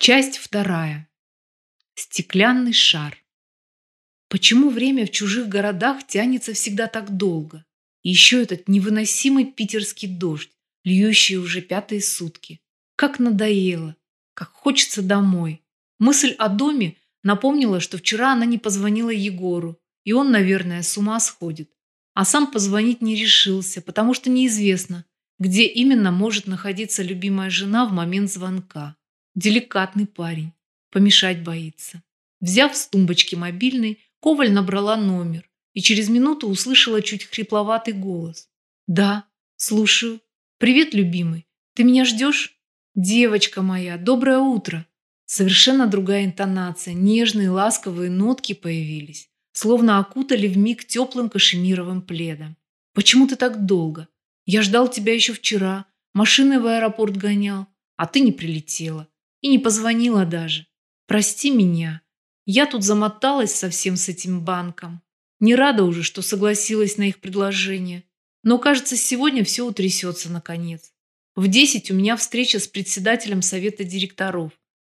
Часть вторая. Стеклянный шар. Почему время в чужих городах тянется всегда так долго? И еще этот невыносимый питерский дождь, льющий уже пятые сутки. Как надоело, как хочется домой. Мысль о доме напомнила, что вчера она не позвонила Егору, и он, наверное, с ума сходит. А сам позвонить не решился, потому что неизвестно, где именно может находиться любимая жена в момент звонка. Деликатный парень. Помешать боится. Взяв с тумбочки мобильный, Коваль набрала номер и через минуту услышала чуть хрипловатый голос. «Да, слушаю. Привет, любимый. Ты меня ждешь? Девочка моя, доброе утро». Совершенно другая интонация, нежные ласковые нотки появились, словно окутали вмиг теплым кашемировым пледом. «Почему ты так долго? Я ждал тебя еще вчера, машиной в аэропорт гонял, а ты не прилетела. И не позвонила даже. Прости меня. Я тут замоталась совсем с этим банком. Не рада уже, что согласилась на их предложение. Но, кажется, сегодня все утрясется наконец. В десять у меня встреча с председателем совета директоров.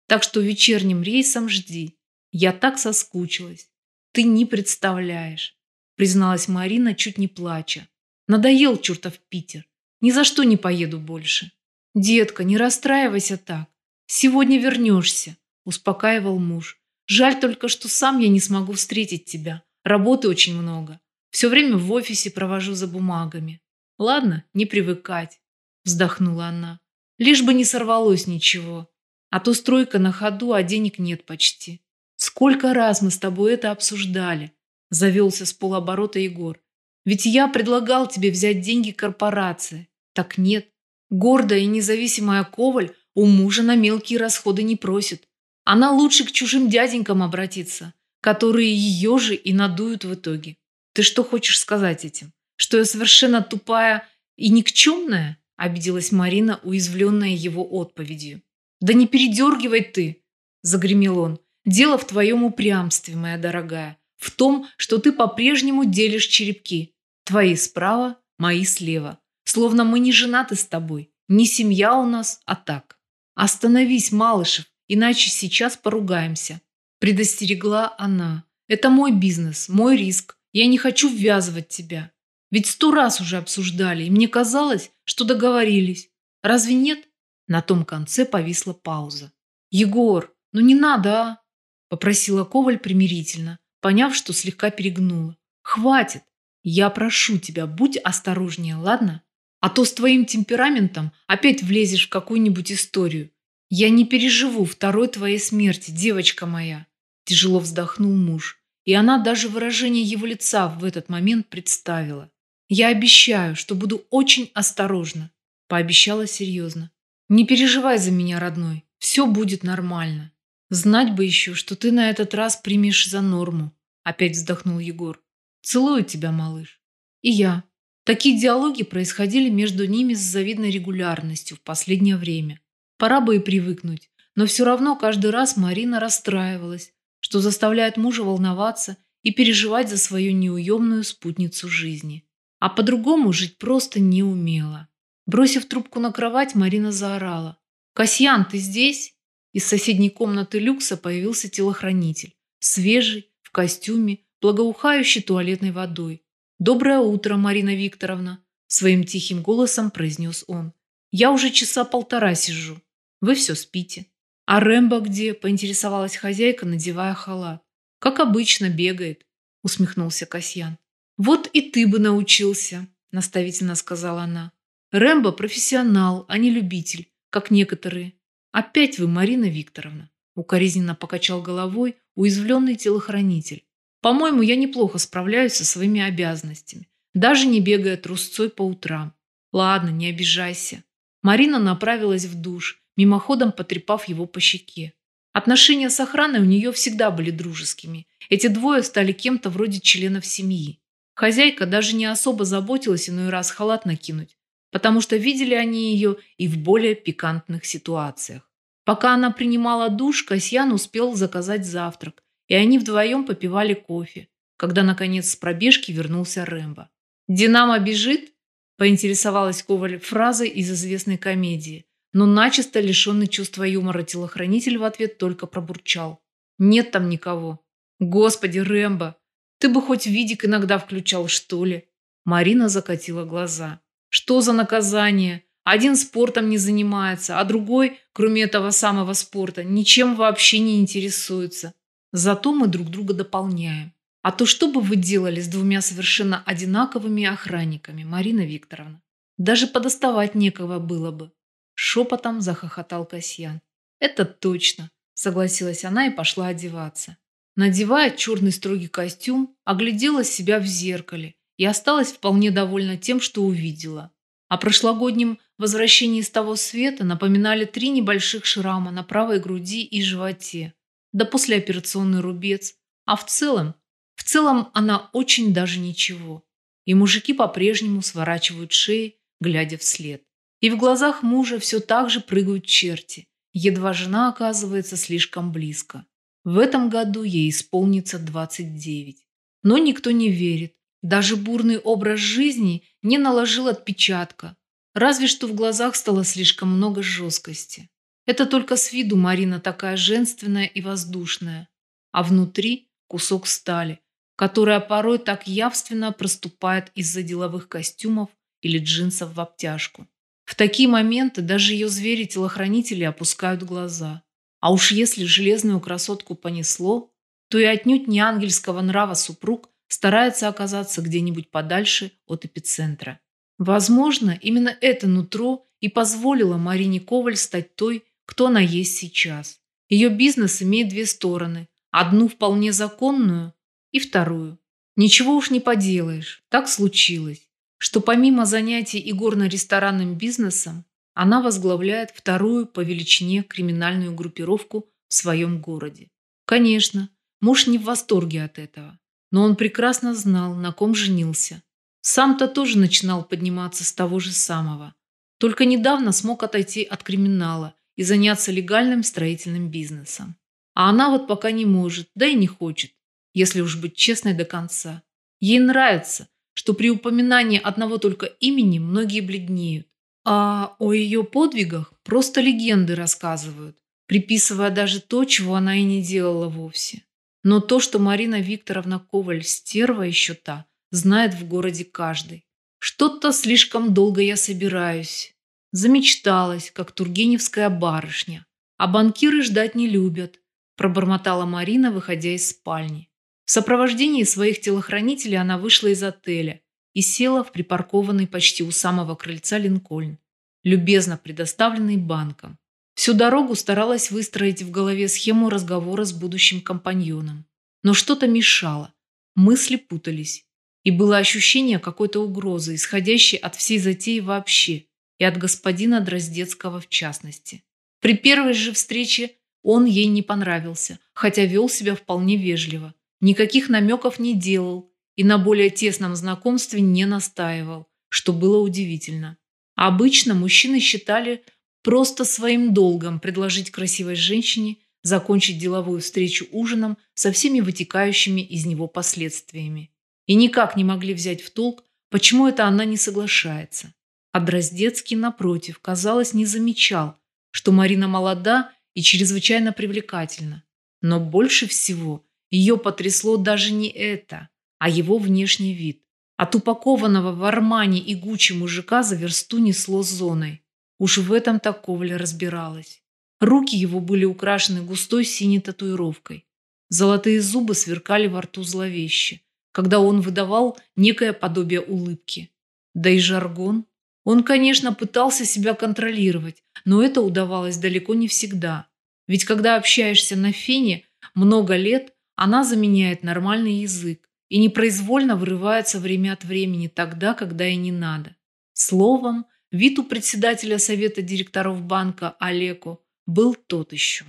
Так что вечерним рейсом жди. Я так соскучилась. Ты не представляешь, призналась Марина, чуть не плача. Надоел чертов Питер. Ни за что не поеду больше. Детка, не расстраивайся так. «Сегодня вернешься», – успокаивал муж. «Жаль только, что сам я не смогу встретить тебя. Работы очень много. Все время в офисе провожу за бумагами». «Ладно, не привыкать», – вздохнула она. «Лишь бы не сорвалось ничего. А то стройка на ходу, а денег нет почти. Сколько раз мы с тобой это обсуждали?» – завелся с полоборота Егор. «Ведь я предлагал тебе взять деньги корпорации. Так нет. Гордая и независимая Коваль у мужа на мелкие расходы не просит. Она лучше к чужим дяденькам обратится, которые ее же и надуют в итоге. Ты что хочешь сказать этим? Что я совершенно тупая и никчемная? Обиделась Марина, уязвленная его отповедью. Да не передергивай ты, загремел он. Дело в твоем упрямстве, моя дорогая. В том, что ты по-прежнему делишь черепки. Твои справа, мои слева. Словно мы не женаты с тобой. Не семья у нас, а так. «Остановись, Малышев, иначе сейчас поругаемся», – предостерегла она. «Это мой бизнес, мой риск. Я не хочу ввязывать тебя. Ведь сто раз уже обсуждали, и мне казалось, что договорились. Разве нет?» На том конце повисла пауза. «Егор, ну не надо, а?» – попросила Коваль примирительно, поняв, что слегка перегнула. «Хватит! Я прошу тебя, будь осторожнее, ладно?» А то с твоим темпераментом опять влезешь в какую-нибудь историю. Я не переживу второй твоей смерти, девочка моя. Тяжело вздохнул муж. И она даже выражение его лица в этот момент представила. Я обещаю, что буду очень осторожна. Пообещала серьезно. Не переживай за меня, родной. Все будет нормально. Знать бы еще, что ты на этот раз примешь за норму. Опять вздохнул Егор. Целую тебя, малыш. И я. Такие диалоги происходили между ними с завидной регулярностью в последнее время. Пора бы и привыкнуть, но все равно каждый раз Марина расстраивалась, что заставляет мужа волноваться и переживать за свою неуемную спутницу жизни. А по-другому жить просто не умела. Бросив трубку на кровать, Марина заорала. «Касьян, ты здесь?» Из соседней комнаты люкса появился телохранитель. Свежий, в костюме, благоухающий туалетной водой. «Доброе утро, Марина Викторовна», – своим тихим голосом произнес он. «Я уже часа полтора сижу. Вы все спите». «А Рэмбо где?» – поинтересовалась хозяйка, надевая халат. «Как обычно, бегает», – усмехнулся Касьян. «Вот и ты бы научился», – наставительно сказала она. «Рэмбо – профессионал, а не любитель, как некоторые. Опять вы, Марина Викторовна», – укоризненно покачал головой уязвленный телохранитель. По-моему, я неплохо справляюсь со своими обязанностями, даже не бегая трусцой по утрам. Ладно, не обижайся. Марина направилась в душ, мимоходом потрепав его по щеке. Отношения с охраной у нее всегда были дружескими. Эти двое стали кем-то вроде членов семьи. Хозяйка даже не особо заботилась иной раз халат накинуть, потому что видели они ее и в более пикантных ситуациях. Пока она принимала душ, Касьян успел заказать завтрак и они вдвоем попивали кофе, когда, наконец, с пробежки вернулся Рэмбо. «Динамо бежит?» – поинтересовалась Коваль фразой из известной комедии. но начисто лишенный чувства юмора телохранитель в ответ только пробурчал. «Нет там никого». «Господи, Рэмбо, ты бы хоть видик иногда включал, что ли?» Марина закатила глаза. «Что за наказание? Один спортом не занимается, а другой, кроме этого самого спорта, ничем вообще не интересуется. Зато мы друг друга дополняем. А то что бы вы делали с двумя совершенно одинаковыми охранниками, Марина Викторовна? Даже подоставать некого было бы. Шепотом захохотал Касьян. Это точно, согласилась она и пошла одеваться. Надевая черный строгий костюм, оглядела себя в зеркале и осталась вполне довольна тем, что увидела. О прошлогоднем возвращении с того света напоминали три небольших шрама на правой груди и животе, да послеоперационный рубец, а в целом в целом она очень даже ничего. И мужики по-прежнему сворачивают шеи, глядя вслед. И в глазах мужа все так же прыгают черти. Едва жена оказывается слишком близко. В этом году ей исполнится 29. Но никто не верит. Даже бурный образ жизни не наложил отпечатка. Разве что в глазах стало слишком много жесткости. Это только с виду Марина такая женственная и воздушная. А внутри кусок стали, которая порой так явственно проступает из-за деловых костюмов или джинсов в обтяжку. В такие моменты даже ее звери-телохранители опускают глаза. А уж если железную красотку понесло, то и отнюдь не ангельского нрава супруг старается оказаться где-нибудь подальше от эпицентра. Возможно, именно это нутро и позволило Марине Коваль стать той, кто она есть сейчас. Ее бизнес имеет две стороны. Одну вполне законную, и вторую. Ничего уж не поделаешь, так случилось, что помимо занятий игорно-ресторанным бизнесом, она возглавляет вторую по величине криминальную группировку в своем городе. Конечно, муж не в восторге от этого, но он прекрасно знал, на ком женился. Сам-то тоже начинал подниматься с того же самого. Только недавно смог отойти от криминала и заняться легальным строительным бизнесом. А она вот пока не может, да и не хочет если уж быть честной до конца. Ей нравится, что при упоминании одного только имени многие бледнеют. А о ее подвигах просто легенды рассказывают, приписывая даже то, чего она и не делала вовсе. Но то, что Марина Викторовна Коваль стерва еще та, знает в городе каждый. Что-то слишком долго я собираюсь. Замечталась, как тургеневская барышня. А банкиры ждать не любят, пробормотала Марина, выходя из спальни. В сопровождении своих телохранителей она вышла из отеля и села в припаркованный почти у самого крыльца Линкольн, любезно предоставленный банком. Всю дорогу старалась выстроить в голове схему разговора с будущим компаньоном. Но что-то мешало, мысли путались, и было ощущение какой-то угрозы, исходящей от всей затеи вообще и от господина Дроздецкого в частности. При первой же встрече он ей не понравился, хотя вел себя вполне вежливо. Никаких намеков не делал и на более тесном знакомстве не настаивал, что было удивительно. Обычно мужчины считали просто своим долгом предложить красивой женщине закончить деловую встречу ужином со всеми вытекающими из него последствиями. И никак не могли взять в толк, почему это она не соглашается. А Дроздецкий, напротив, казалось, не замечал, что Марина молода и чрезвычайно привлекательна. Но больше всего ее потрясло даже не это, а его внешний вид. От упакованного в Армане и Гуччи мужика за версту несло зоной. Уж в этом так Коваль разбиралась. Руки его были украшены густой синей татуировкой. Золотые зубы сверкали во рту зловеще, когда он выдавал некое подобие улыбки. Да и жаргон. Он, конечно, пытался себя контролировать, но это удавалось далеко не всегда. Ведь когда общаешься на фене много лет, она заменяет нормальный язык и непроизвольно вырывается время от времени тогда, когда и не надо. Словом, вид у председателя совета директоров банка Олеко был тот еще.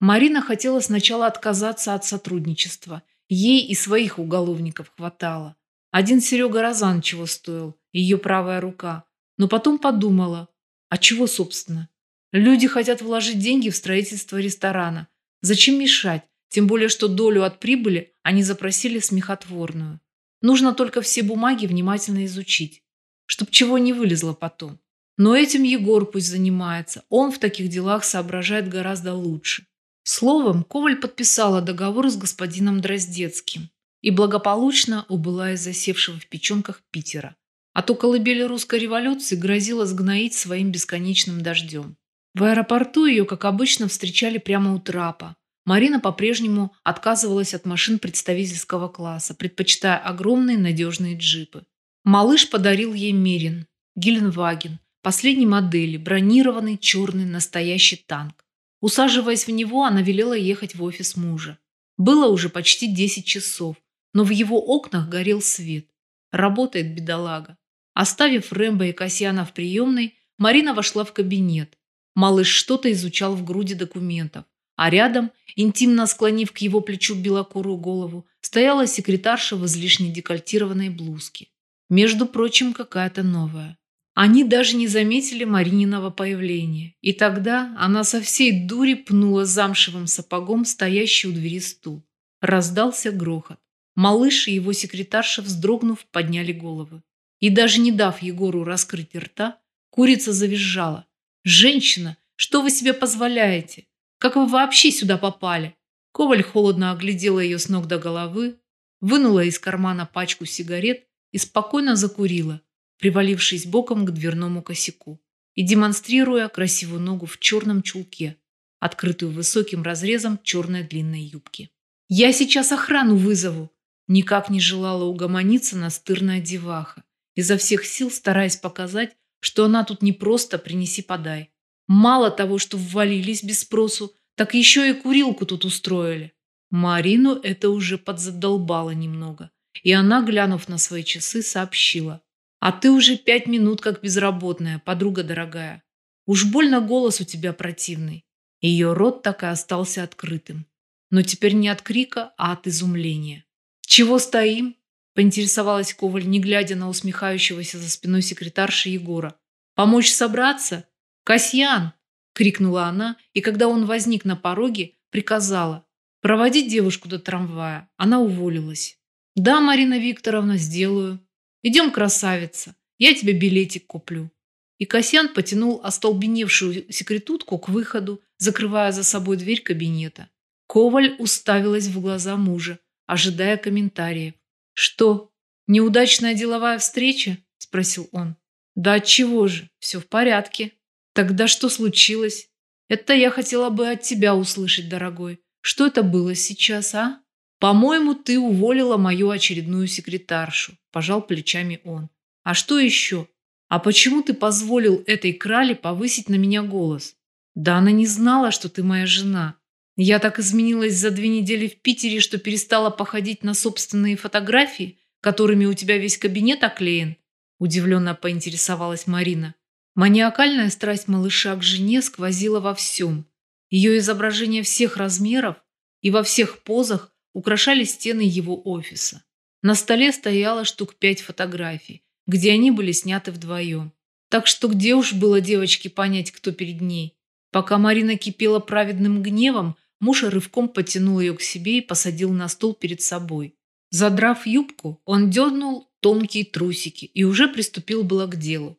Марина хотела сначала отказаться от сотрудничества. Ей и своих уголовников хватало. Один Серега Розан чего стоил, ее правая рука. Но потом подумала, а чего, собственно? Люди хотят вложить деньги в строительство ресторана. Зачем мешать, тем более, что долю от прибыли они запросили смехотворную. Нужно только все бумаги внимательно изучить, чтоб чего не вылезло потом. Но этим Егор пусть занимается. Он в таких делах соображает гораздо лучше. Словом, Коваль подписала договор с господином Дроздецким и благополучно убыла из засевшего в печенках Питера. А то колыбели русской революции грозила сгноить своим бесконечным дождем. В аэропорту ее, как обычно, встречали прямо у трапа. Марина по-прежнему отказывалась от машин представительского класса, предпочитая огромные надежные джипы. Малыш подарил ей Мерин, Геленваген, последней модели, бронированный черный настоящий танк. Усаживаясь в него, она велела ехать в офис мужа. Было уже почти 10 часов, но в его окнах горел свет. Работает бедолага. Оставив Рэмбо и Касьяна в приемной, Марина вошла в кабинет. Малыш что-то изучал в груди документов, а рядом, интимно склонив к его плечу белокурую голову, стояла секретарша в излишне декольтированной блузке. Между прочим, какая-то новая. Они даже не заметили Марининого появления, и тогда она со всей дури пнула замшевым сапогом стоящий у двери стул. Раздался грохот. Малыш и его секретарша, вздрогнув, подняли головы. И даже не дав Егору раскрыть рта, курица завизжала. «Женщина, что вы себе позволяете? Как вы вообще сюда попали?» Коваль холодно оглядела ее с ног до головы, вынула из кармана пачку сигарет и спокойно закурила, привалившись боком к дверному косяку и демонстрируя красивую ногу в черном чулке, открытую высоким разрезом черной длинной юбки. «Я сейчас охрану вызову!» Никак не желала угомониться настырная деваха, изо всех сил стараясь показать, что она тут не просто «принеси-подай». Мало того, что ввалились без спросу, так еще и курилку тут устроили. Марину это уже подзадолбало немного, и она, глянув на свои часы, сообщила. А ты уже пять минут как безработная, подруга дорогая. Уж больно голос у тебя противный. Ее рот так и остался открытым. Но теперь не от крика, а от изумления. «Чего стоим?» – поинтересовалась Коваль, не глядя на усмехающегося за спиной секретарши Егора. «Помочь собраться? Касьян!» – крикнула она, и когда он возник на пороге, приказала. «Проводить девушку до трамвая». Она уволилась. «Да, Марина Викторовна, сделаю», Идем, красавица, я тебе билетик куплю. И Касьян потянул остолбеневшую секретутку к выходу, закрывая за собой дверь кабинета. Коваль уставилась в глаза мужа, ожидая комментариев. «Что, неудачная деловая встреча?» – спросил он. «Да чего же, все в порядке. Тогда что случилось? Это я хотела бы от тебя услышать, дорогой. Что это было сейчас, а?» «По-моему, ты уволила мою очередную секретаршу», – пожал плечами он. «А что еще? А почему ты позволил этой крале повысить на меня голос? Да она не знала, что ты моя жена. Я так изменилась за две недели в Питере, что перестала походить на собственные фотографии, которыми у тебя весь кабинет оклеен?» Удивленно поинтересовалась Марина. Маниакальная страсть малыша к жене сквозила во всем. Ее изображение всех размеров и во всех позах украшали стены его офиса. На столе стояло штук пять фотографий, где они были сняты вдвоем. Так что где уж было девочке понять, кто перед ней? Пока Марина кипела праведным гневом, муж рывком потянул ее к себе и посадил на стол перед собой. Задрав юбку, он дернул тонкие трусики и уже приступил было к делу.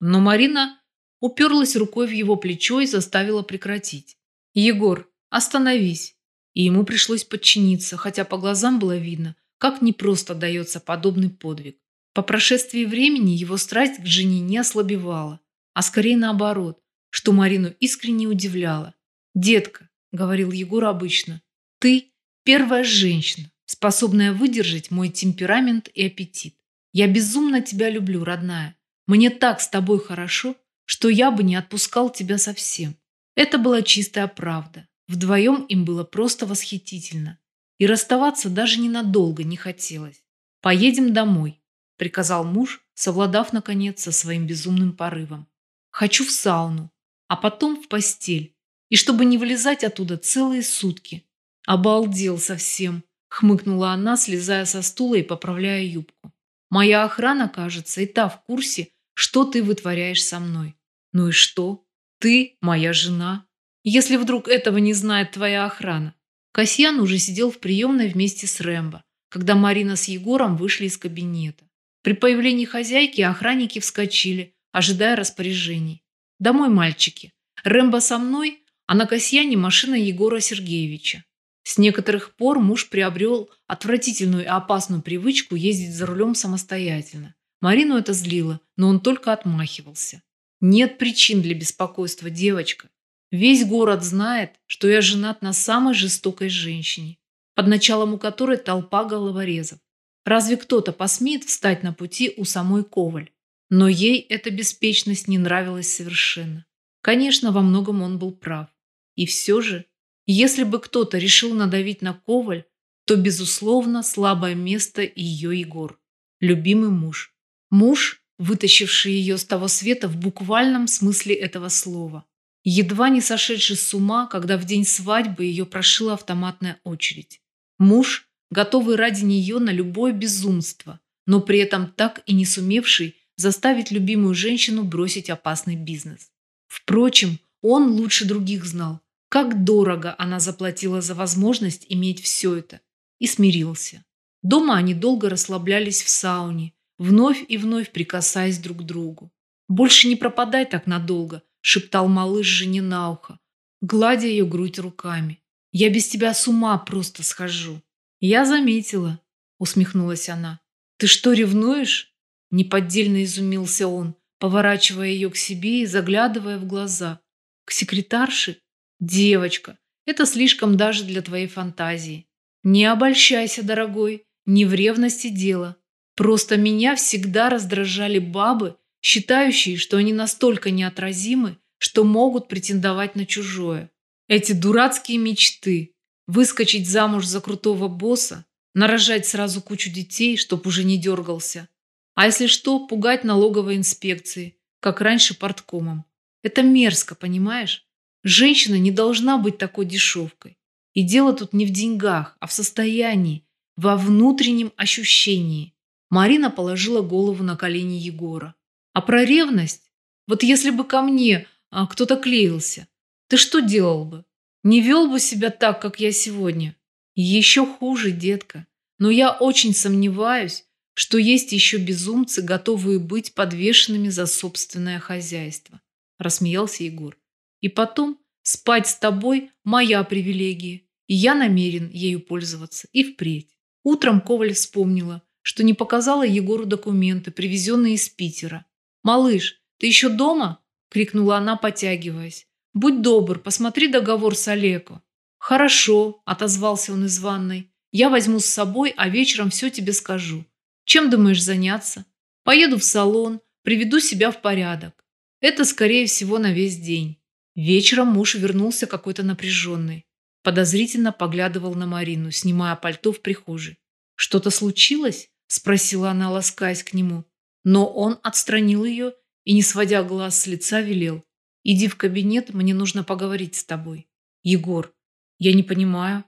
Но Марина уперлась рукой в его плечо и заставила прекратить. «Егор, остановись и ему пришлось подчиниться, хотя по глазам было видно, как непросто дается подобный подвиг. По прошествии времени его страсть к жене не ослабевала, а скорее наоборот, что Марину искренне удивляло. «Детка», — говорил Егор обычно, — «ты первая женщина, способная выдержать мой темперамент и аппетит. Я безумно тебя люблю, родная. Мне так с тобой хорошо, что я бы не отпускал тебя совсем». Это была чистая правда. Вдвоем им было просто восхитительно. И расставаться даже ненадолго не хотелось. «Поедем домой», – приказал муж, совладав, наконец, со своим безумным порывом. «Хочу в сауну, а потом в постель. И чтобы не вылезать оттуда целые сутки». «Обалдел совсем», – хмыкнула она, слезая со стула и поправляя юбку. «Моя охрана, кажется, и та в курсе, что ты вытворяешь со мной». «Ну и что? Ты моя жена, если вдруг этого не знает твоя охрана. Касьян уже сидел в приемной вместе с Рэмбо, когда Марина с Егором вышли из кабинета. При появлении хозяйки охранники вскочили, ожидая распоряжений. «Домой, мальчики. Рэмбо со мной, а на Касьяне машина Егора Сергеевича». С некоторых пор муж приобрел отвратительную и опасную привычку ездить за рулем самостоятельно. Марину это злило, но он только отмахивался. «Нет причин для беспокойства, девочка. Весь город знает, что я женат на самой жестокой женщине, под началом у которой толпа головорезов. Разве кто-то посмеет встать на пути у самой Коваль? Но ей эта беспечность не нравилась совершенно. Конечно, во многом он был прав. И все же, если бы кто-то решил надавить на Коваль, то, безусловно, слабое место ее Егор. Любимый муж. Муж, вытащивший ее с того света в буквальном смысле этого слова. Едва не сошедший с ума, когда в день свадьбы ее прошила автоматная очередь. Муж, готовый ради нее на любое безумство, но при этом так и не сумевший заставить любимую женщину бросить опасный бизнес. Впрочем, он лучше других знал, как дорого она заплатила за возможность иметь все это, и смирился. Дома они долго расслаблялись в сауне, вновь и вновь прикасаясь друг к другу. «Больше не пропадай так надолго», – шептал малыш жене на ухо, гладя ее грудь руками. «Я без тебя с ума просто схожу». «Я заметила», – усмехнулась она. «Ты что, ревнуешь?» Неподдельно изумился он, поворачивая ее к себе и заглядывая в глаза. «К секретарше? Девочка, это слишком даже для твоей фантазии. Не обольщайся, дорогой, не в ревности дело. Просто меня всегда раздражали бабы, считающие, что они настолько неотразимы, что могут претендовать на чужое. Эти дурацкие мечты. Выскочить замуж за крутого босса, нарожать сразу кучу детей, чтоб уже не дергался. А если что, пугать налоговой инспекции, как раньше порткомом. Это мерзко, понимаешь? Женщина не должна быть такой дешевкой. И дело тут не в деньгах, а в состоянии, во внутреннем ощущении. Марина положила голову на колени Егора. А про ревность? Вот если бы ко мне а, кто-то клеился, ты что делал бы? Не вел бы себя так, как я сегодня? Еще хуже, детка. Но я очень сомневаюсь, что есть еще безумцы, готовые быть подвешенными за собственное хозяйство. Рассмеялся Егор. И потом, спать с тобой – моя привилегия, и я намерен ею пользоваться и впредь. Утром Коваль вспомнила, что не показала Егору документы, привезенные из Питера. «Малыш, ты еще дома?» – крикнула она, потягиваясь. «Будь добр, посмотри договор с Олеко». «Хорошо», – отозвался он из ванной. «Я возьму с собой, а вечером все тебе скажу. Чем думаешь заняться? Поеду в салон, приведу себя в порядок. Это, скорее всего, на весь день. Вечером муж вернулся какой-то напряженный. Подозрительно поглядывал на Марину, снимая пальто в прихожей. «Что-то случилось?» – спросила она, ласкаясь к нему. Но он отстранил ее и, не сводя глаз с лица, велел. «Иди в кабинет, мне нужно поговорить с тобой». «Егор, я не понимаю,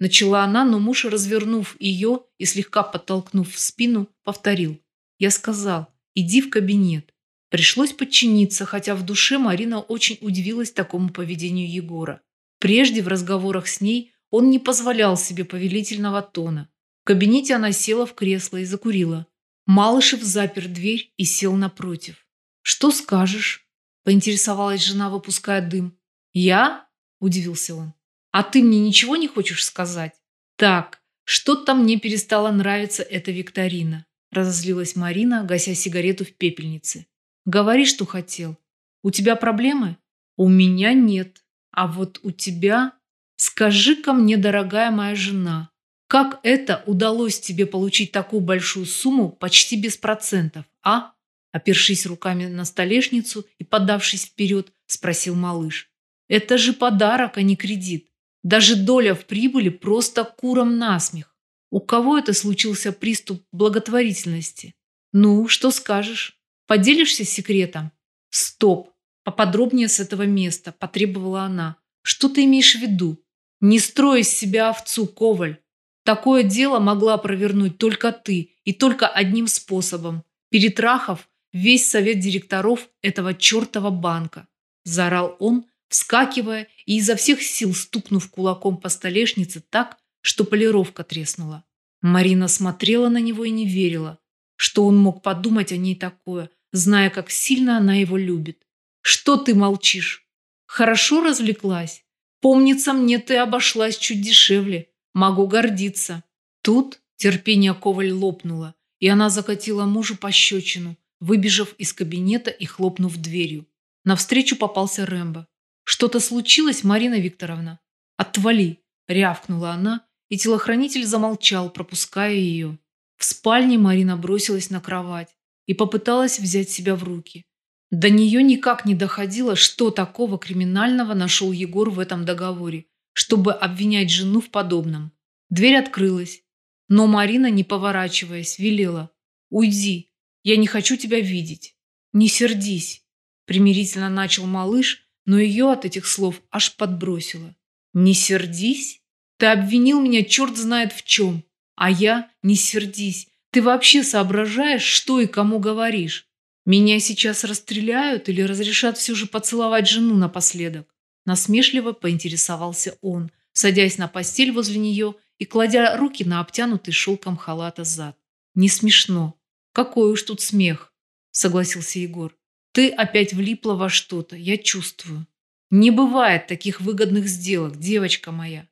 Начала она, но муж, развернув ее и слегка подтолкнув в спину, повторил. Я сказал, иди в кабинет. Пришлось подчиниться, хотя в душе Марина очень удивилась такому поведению Егора. Прежде в разговорах с ней он не позволял себе повелительного тона. В кабинете она села в кресло и закурила. Малышев запер дверь и сел напротив. «Что скажешь?» – поинтересовалась жена, выпуская дым. «Я?» – удивился он. А ты мне ничего не хочешь сказать? Так, что-то мне перестала нравиться эта викторина. Разозлилась Марина, гася сигарету в пепельнице. Говори, что хотел. У тебя проблемы? У меня нет. А вот у тебя... Скажи-ка мне, дорогая моя жена, как это удалось тебе получить такую большую сумму почти без процентов, а? Опершись руками на столешницу и подавшись вперед, спросил малыш. Это же подарок, а не кредит. Даже доля в прибыли просто куром насмех. У кого это случился приступ благотворительности? Ну, что скажешь? Поделишься секретом? Стоп. Поподробнее с этого места, потребовала она. Что ты имеешь в виду? Не строй из себя овцу, Коваль. Такое дело могла провернуть только ты и только одним способом. Перетрахав весь совет директоров этого чертова банка. Заорал он, вскакивая и изо всех сил стукнув кулаком по столешнице так, что полировка треснула. Марина смотрела на него и не верила, что он мог подумать о ней такое, зная, как сильно она его любит. «Что ты молчишь? Хорошо развлеклась? Помнится мне, ты обошлась чуть дешевле. Могу гордиться». Тут терпение Коваль лопнуло, и она закатила мужу пощечину, выбежав из кабинета и хлопнув дверью. Навстречу попался Рэмбо. «Что-то случилось, Марина Викторовна?» «Отвали!» – рявкнула она, и телохранитель замолчал, пропуская ее. В спальне Марина бросилась на кровать и попыталась взять себя в руки. До нее никак не доходило, что такого криминального нашел Егор в этом договоре, чтобы обвинять жену в подобном. Дверь открылась, но Марина, не поворачиваясь, велела «Уйди, я не хочу тебя видеть. Не сердись», примирительно начал малыш, но ее от этих слов аж подбросило. «Не сердись? Ты обвинил меня черт знает в чем. А я, не сердись, ты вообще соображаешь, что и кому говоришь? Меня сейчас расстреляют или разрешат все же поцеловать жену напоследок?» Насмешливо поинтересовался он, садясь на постель возле нее и кладя руки на обтянутый шелком халата зад. «Не смешно. Какой уж тут смех», — согласился Егор. «Ты опять влипла во что-то, я чувствую. Не бывает таких выгодных сделок, девочка моя.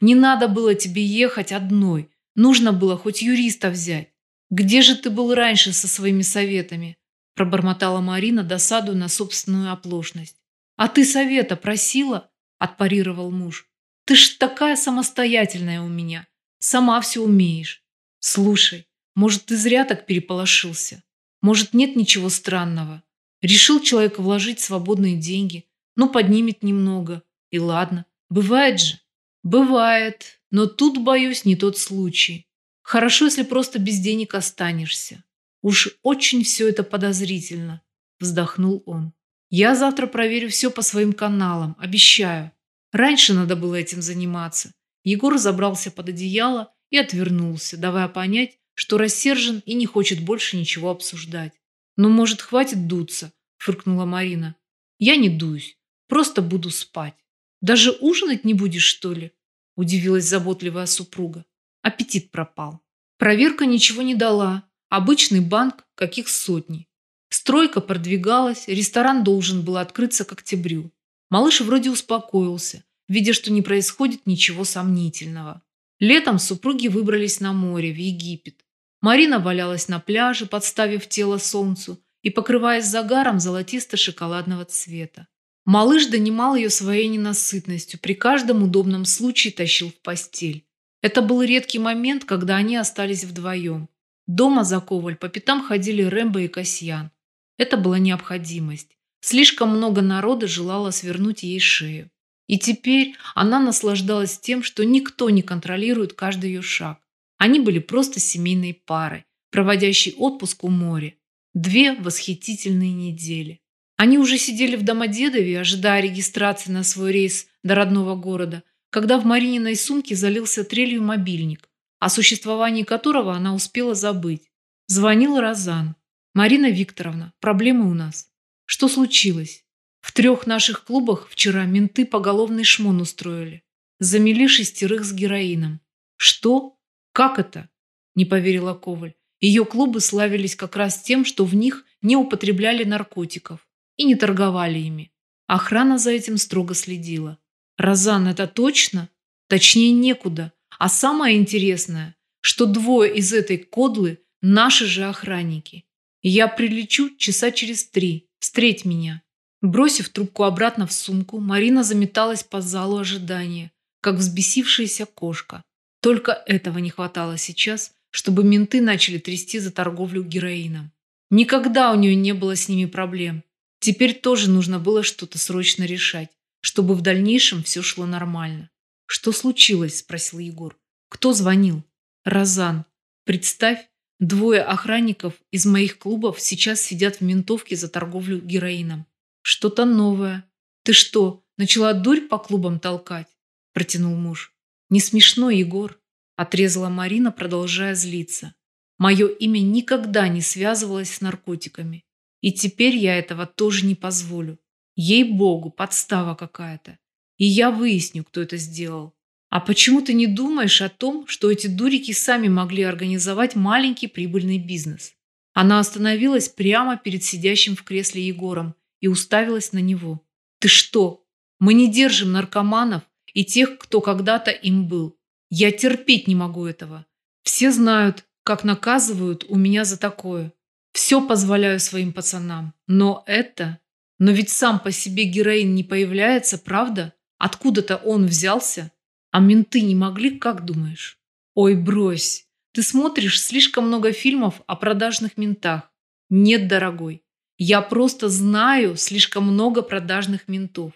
Не надо было тебе ехать одной, нужно было хоть юриста взять. Где же ты был раньше со своими советами?» Пробормотала Марина, досаду на собственную оплошность. «А ты совета просила?» – отпарировал муж. «Ты ж такая самостоятельная у меня. Сама все умеешь. Слушай, может, ты зря так переполошился? Может, нет ничего странного? Решил человек вложить свободные деньги, ну, поднимет немного. И ладно, бывает же. Бывает, но тут, боюсь, не тот случай. Хорошо, если просто без денег останешься. Уж очень все это подозрительно, вздохнул он. Я завтра проверю все по своим каналам, обещаю. Раньше надо было этим заниматься. Егор забрался под одеяло и отвернулся, давая понять, что рассержен и не хочет больше ничего обсуждать. «Ну, может, хватит дуться?» – фыркнула Марина. «Я не дуюсь, просто буду спать. Даже ужинать не будешь, что ли?» – удивилась заботливая супруга. Аппетит пропал. Проверка ничего не дала. Обычный банк, каких сотни. Стройка продвигалась, ресторан должен был открыться к октябрю. Малыш вроде успокоился, видя, что не происходит ничего сомнительного. Летом супруги выбрались на море, в Египет. Марина валялась на пляже, подставив тело солнцу и покрываясь загаром золотисто-шоколадного цвета. Малыш донимал ее своей ненасытностью, при каждом удобном случае тащил в постель. Это был редкий момент, когда они остались вдвоем. Дома за Коваль по пятам ходили Рэмбо и Касьян. Это была необходимость. Слишком много народа желало свернуть ей шею. И теперь она наслаждалась тем, что никто не контролирует каждый ее шаг. Они были просто семейной парой, проводящей отпуск у моря. Две восхитительные недели. Они уже сидели в Домодедове, ожидая регистрации на свой рейс до родного города, когда в Марининой сумке залился трелью мобильник, о существовании которого она успела забыть. Звонил Розан. «Марина Викторовна, проблемы у нас. Что случилось? В трех наших клубах вчера менты поголовный шмон устроили. Замели шестерых с героином. Что? Как это? Не поверила Коваль. Ее клубы славились как раз тем, что в них не употребляли наркотиков и не торговали ими. Охрана за этим строго следила. Розан, это точно? Точнее некуда. А самое интересное, что двое из этой кодлы наши же охранники. Я прилечу часа через три. Встреть меня. Бросив трубку обратно в сумку, Марина заметалась по залу ожидания, как взбесившаяся кошка. Только этого не хватало сейчас, чтобы менты начали трясти за торговлю героином. Никогда у нее не было с ними проблем. Теперь тоже нужно было что-то срочно решать, чтобы в дальнейшем все шло нормально. «Что случилось?» – спросил Егор. «Кто звонил?» «Розан. Представь, двое охранников из моих клубов сейчас сидят в ментовке за торговлю героином. Что-то новое. Ты что, начала дурь по клубам толкать? Протянул муж. Не смешно, Егор. Отрезала Марина, продолжая злиться. Мое имя никогда не связывалось с наркотиками. И теперь я этого тоже не позволю. Ей-богу, подстава какая-то. И я выясню, кто это сделал. А почему ты не думаешь о том, что эти дурики сами могли организовать маленький прибыльный бизнес? Она остановилась прямо перед сидящим в кресле Егором и уставилась на него. «Ты что? Мы не держим наркоманов и тех, кто когда-то им был. Я терпеть не могу этого. Все знают, как наказывают у меня за такое. Все позволяю своим пацанам. Но это... Но ведь сам по себе героин не появляется, правда? Откуда-то он взялся. А менты не могли, как думаешь? Ой, брось. Ты смотришь слишком много фильмов о продажных ментах. Нет, дорогой. Я просто знаю слишком много продажных ментов.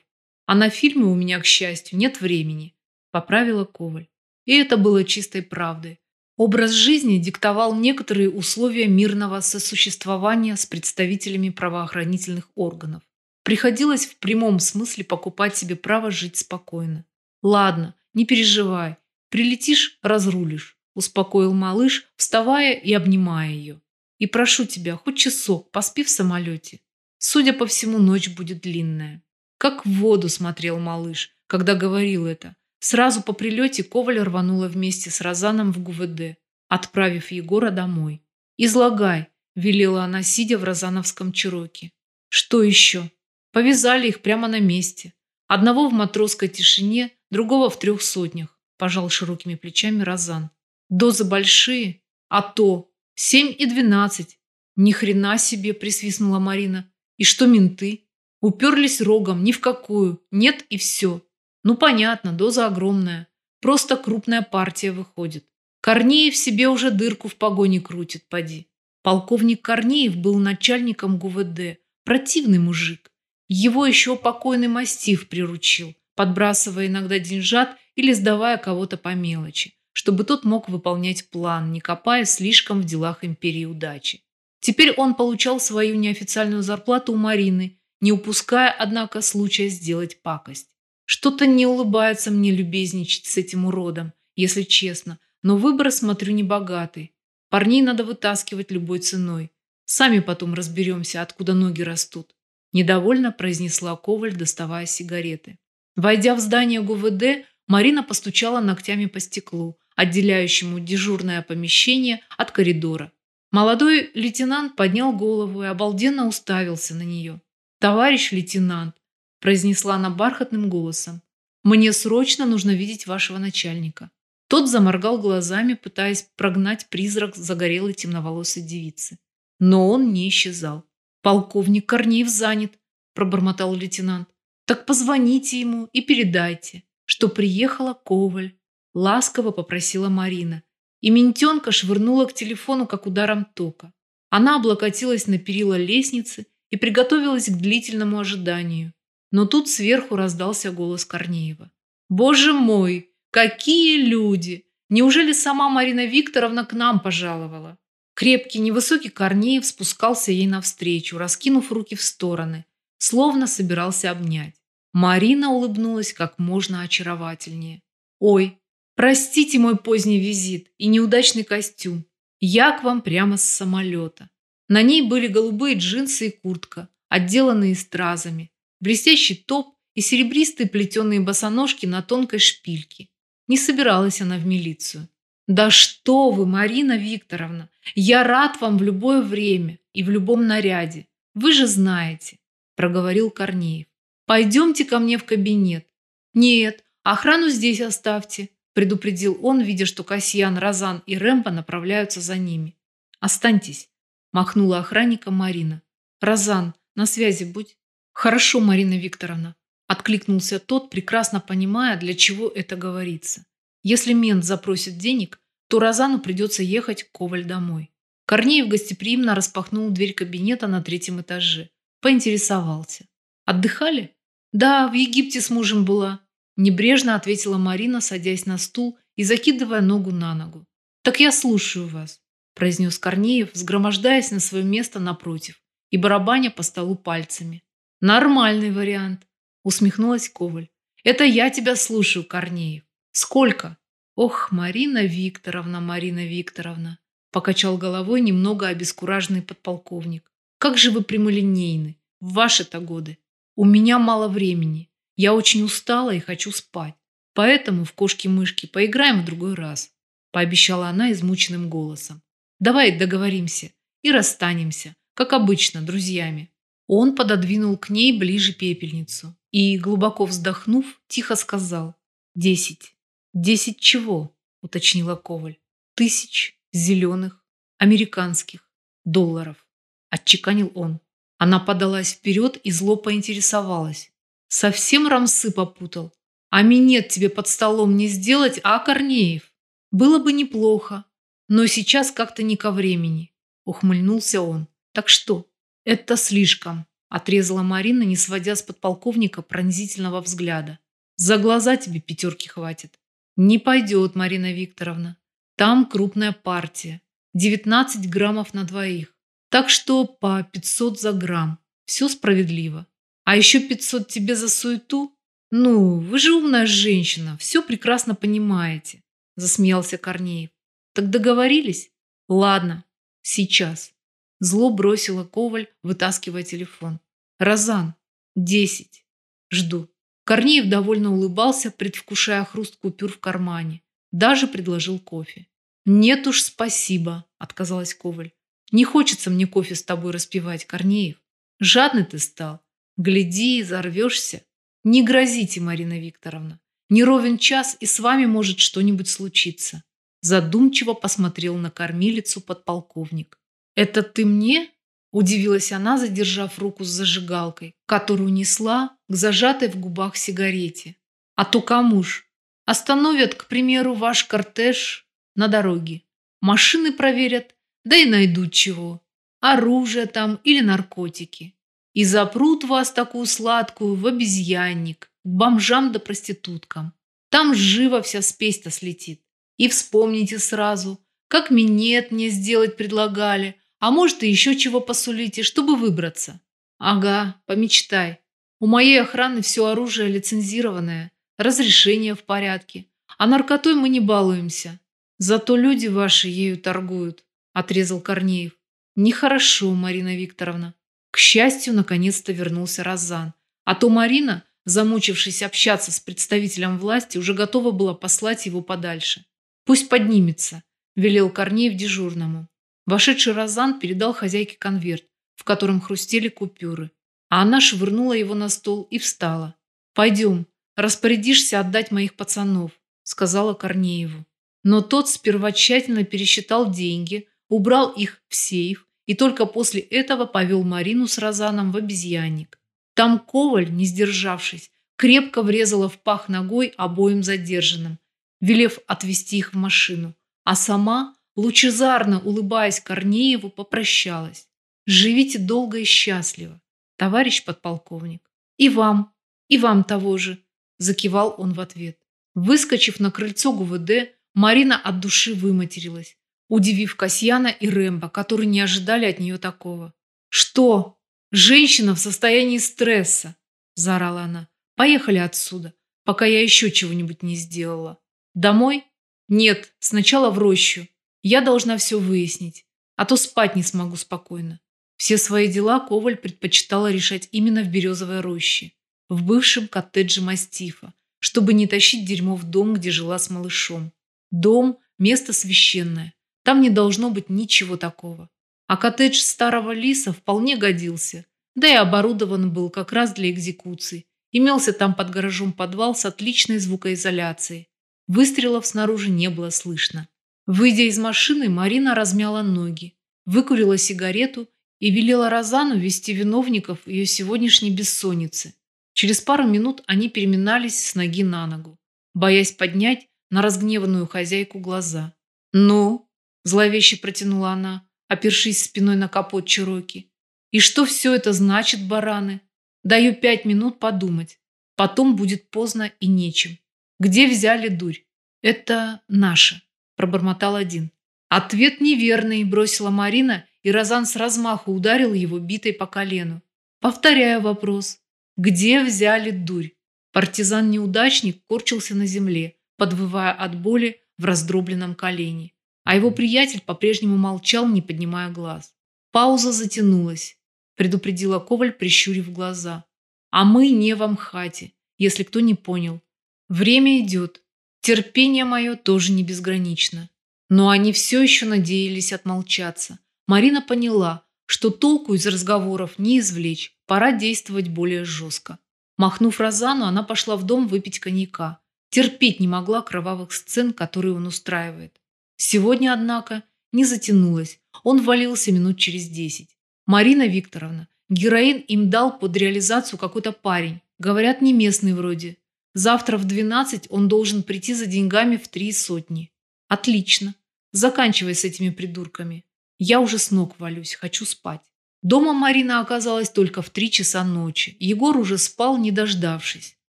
А на фильмы у меня, к счастью, нет времени. Поправила Коваль. И это было чистой правдой. Образ жизни диктовал некоторые условия мирного сосуществования с представителями правоохранительных органов. Приходилось в прямом смысле покупать себе право жить спокойно. «Ладно, не переживай. Прилетишь – разрулишь», – успокоил малыш, вставая и обнимая ее. «И прошу тебя, хоть часок, поспи в самолете. Судя по всему, ночь будет длинная». Как в воду смотрел малыш, когда говорил это, Сразу по прилете Коваль рванула вместе с Розаном в ГУВД, отправив Егора домой. «Излагай», – велела она, сидя в Розановском Чироке. «Что еще?» Повязали их прямо на месте. Одного в матросской тишине, другого в трех сотнях, пожал широкими плечами Розан. Дозы большие, а то семь и двенадцать. Ни хрена себе, присвистнула Марина. И что менты? Уперлись рогом, ни в какую. Нет и все. Ну, понятно, доза огромная. Просто крупная партия выходит. Корнеев себе уже дырку в погоне крутит, поди. Полковник Корнеев был начальником ГУВД. Противный мужик. Его еще покойный мастив приручил, подбрасывая иногда деньжат или сдавая кого-то по мелочи, чтобы тот мог выполнять план, не копая слишком в делах империи удачи. Теперь он получал свою неофициальную зарплату у Марины, не упуская, однако, случая сделать пакость. Что-то не улыбается мне любезничать с этим уродом, если честно, но выбор, смотрю, не богатый. Парней надо вытаскивать любой ценой. Сами потом разберемся, откуда ноги растут. Недовольно произнесла Коваль, доставая сигареты. Войдя в здание ГУВД, Марина постучала ногтями по стеклу, отделяющему дежурное помещение от коридора. Молодой лейтенант поднял голову и обалденно уставился на нее. «Товарищ лейтенант, произнесла она бархатным голосом. «Мне срочно нужно видеть вашего начальника». Тот заморгал глазами, пытаясь прогнать призрак загорелой темноволосой девицы. Но он не исчезал. «Полковник Корнеев занят», – пробормотал лейтенант. «Так позвоните ему и передайте, что приехала Коваль», – ласково попросила Марина. И ментенка швырнула к телефону, как ударом тока. Она облокотилась на перила лестницы и приготовилась к длительному ожиданию. Но тут сверху раздался голос Корнеева. «Боже мой, какие люди! Неужели сама Марина Викторовна к нам пожаловала?» Крепкий, невысокий Корнеев спускался ей навстречу, раскинув руки в стороны, словно собирался обнять. Марина улыбнулась как можно очаровательнее. «Ой, простите мой поздний визит и неудачный костюм. Я к вам прямо с самолета». На ней были голубые джинсы и куртка, отделанные стразами, блестящий топ и серебристые плетеные босоножки на тонкой шпильке. Не собиралась она в милицию. «Да что вы, Марина Викторовна! Я рад вам в любое время и в любом наряде. Вы же знаете», – проговорил Корнеев. «Пойдемте ко мне в кабинет». «Нет, охрану здесь оставьте», – предупредил он, видя, что Касьян, Розан и Рэмбо направляются за ними. «Останьтесь», – махнула охранника Марина. «Розан, на связи будь». «Хорошо, Марина Викторовна», – откликнулся тот, прекрасно понимая, для чего это говорится. «Если мент запросит денег, то Розану придется ехать Коваль домой». Корнеев гостеприимно распахнул дверь кабинета на третьем этаже. Поинтересовался. «Отдыхали?» «Да, в Египте с мужем была», – небрежно ответила Марина, садясь на стул и закидывая ногу на ногу. «Так я слушаю вас», – произнес Корнеев, сгромождаясь на свое место напротив и барабаня по столу пальцами. Нормальный вариант, усмехнулась Коваль. Это я тебя слушаю, Корнеев. Сколько? Ох, Марина Викторовна, Марина Викторовна, покачал головой немного обескураженный подполковник. Как же вы прямолинейны в ваши-то годы. У меня мало времени. Я очень устала и хочу спать. Поэтому в кошки-мышки поиграем в другой раз, пообещала она измученным голосом. Давай договоримся. и расстанемся, как обычно, друзьями. Он пододвинул к ней ближе пепельницу и, глубоко вздохнув, тихо сказал «Десять». «Десять чего?» – уточнила Коваль. «Тысяч зеленых, американских, долларов», – отчеканил он. Она подалась вперед и зло поинтересовалась. «Совсем рамсы попутал? А минет тебе под столом не сделать, а Корнеев? Было бы неплохо, но сейчас как-то не ко времени», – ухмыльнулся он. «Так что?» «Это слишком», – отрезала Марина, не сводя с подполковника пронзительного взгляда. «За глаза тебе пятерки хватит». «Не пойдет, Марина Викторовна. Там крупная партия. 19 граммов на двоих. Так что по 500 за грамм. Все справедливо. А еще 500 тебе за суету? Ну, вы же умная женщина, все прекрасно понимаете, засмеялся Корнеев. Так договорились? Ладно, сейчас. Зло бросила Коваль, вытаскивая телефон. Розан, десять. Жду. Корнеев довольно улыбался, предвкушая хруст купюр в кармане. Даже предложил кофе. «Нет уж, спасибо», – отказалась Коваль. Не хочется мне кофе с тобой распивать, Корнеев. Жадный ты стал. Гляди, взорвешься. Не грозите, Марина Викторовна. Не ровен час, и с вами может что-нибудь случиться. Задумчиво посмотрел на кормилицу подполковник. Это ты мне? Удивилась она, задержав руку с зажигалкой, которую несла к зажатой в губах сигарете. А то кому ж? Остановят, к примеру, ваш кортеж на дороге. Машины проверят, да и найдут чего. Оружие там или наркотики. И запрут вас такую сладкую в обезьянник, к бомжам да проституткам. Там живо вся спесь-то слетит. И вспомните сразу, как минет мне сделать предлагали, а может и еще чего посулите, чтобы выбраться. Ага, помечтай. У моей охраны все оружие лицензированное, разрешение в порядке, а наркотой мы не балуемся. Зато люди ваши ею торгуют отрезал Корнеев. Нехорошо, Марина Викторовна. К счастью, наконец-то вернулся Розан. А то Марина, замучившись общаться с представителем власти, уже готова была послать его подальше. Пусть поднимется, велел Корнеев дежурному. Вошедший Розан передал хозяйке конверт, в котором хрустели купюры. А она швырнула его на стол и встала. «Пойдем, распорядишься отдать моих пацанов», сказала Корнееву. Но тот сперва тщательно пересчитал деньги, убрал их в сейф и только после этого повел Марину с Розаном в обезьянник. Там Коваль, не сдержавшись, крепко врезала в пах ногой обоим задержанным, велев отвезти их в машину, а сама, лучезарно улыбаясь Корнееву, попрощалась. «Живите долго и счастливо, товарищ подполковник. И вам, и вам того же», – закивал он в ответ. Выскочив на крыльцо ГУВД, Марина от души выматерилась удивив Касьяна и Рэмбо, которые не ожидали от нее такого. «Что? Женщина в состоянии стресса!» – заорала она. «Поехали отсюда, пока я еще чего-нибудь не сделала. Домой? Нет, сначала в рощу. Я должна все выяснить, а то спать не смогу спокойно». Все свои дела Коваль предпочитала решать именно в Березовой роще, в бывшем коттедже Мастифа, чтобы не тащить дерьмо в дом, где жила с малышом. Дом – место священное, там не должно быть ничего такого. А коттедж старого лиса вполне годился, да и оборудован был как раз для экзекуций. Имелся там под гаражом подвал с отличной звукоизоляцией. Выстрелов снаружи не было слышно. Выйдя из машины, Марина размяла ноги, выкурила сигарету и велела Розану вести виновников ее сегодняшней бессонницы. Через пару минут они переминались с ноги на ногу, боясь поднять на разгневанную хозяйку глаза. «Ну, Зловеще протянула она, опершись спиной на капот Чироки. И что все это значит, бараны? Даю пять минут подумать. Потом будет поздно и нечем. Где взяли дурь? Это наша, пробормотал один. Ответ неверный, бросила Марина, и Розан с размаху ударил его битой по колену. Повторяю вопрос. Где взяли дурь? Партизан-неудачник корчился на земле, подвывая от боли в раздробленном колене а его приятель по-прежнему молчал, не поднимая глаз. Пауза затянулась, предупредила Коваль, прищурив глаза. А мы не в Амхате, если кто не понял. Время идет. Терпение мое тоже не безгранично. Но они все еще надеялись отмолчаться, Марина поняла, что толку из разговоров не извлечь, пора действовать более жестко. Махнув Розану, она пошла в дом выпить коньяка. Терпеть не могла кровавых сцен, которые он устраивает. Сегодня, однако, не затянулось. Он валился минут через десять. Марина Викторовна, героин им дал под реализацию какой-то парень. Говорят, не местный вроде. Завтра в двенадцать он должен прийти за деньгами в три сотни. Отлично. Заканчивай с этими придурками. Я уже с ног валюсь, хочу спать. Дома Марина оказалась только в три часа ночи. Егор уже спал, не дождавшись.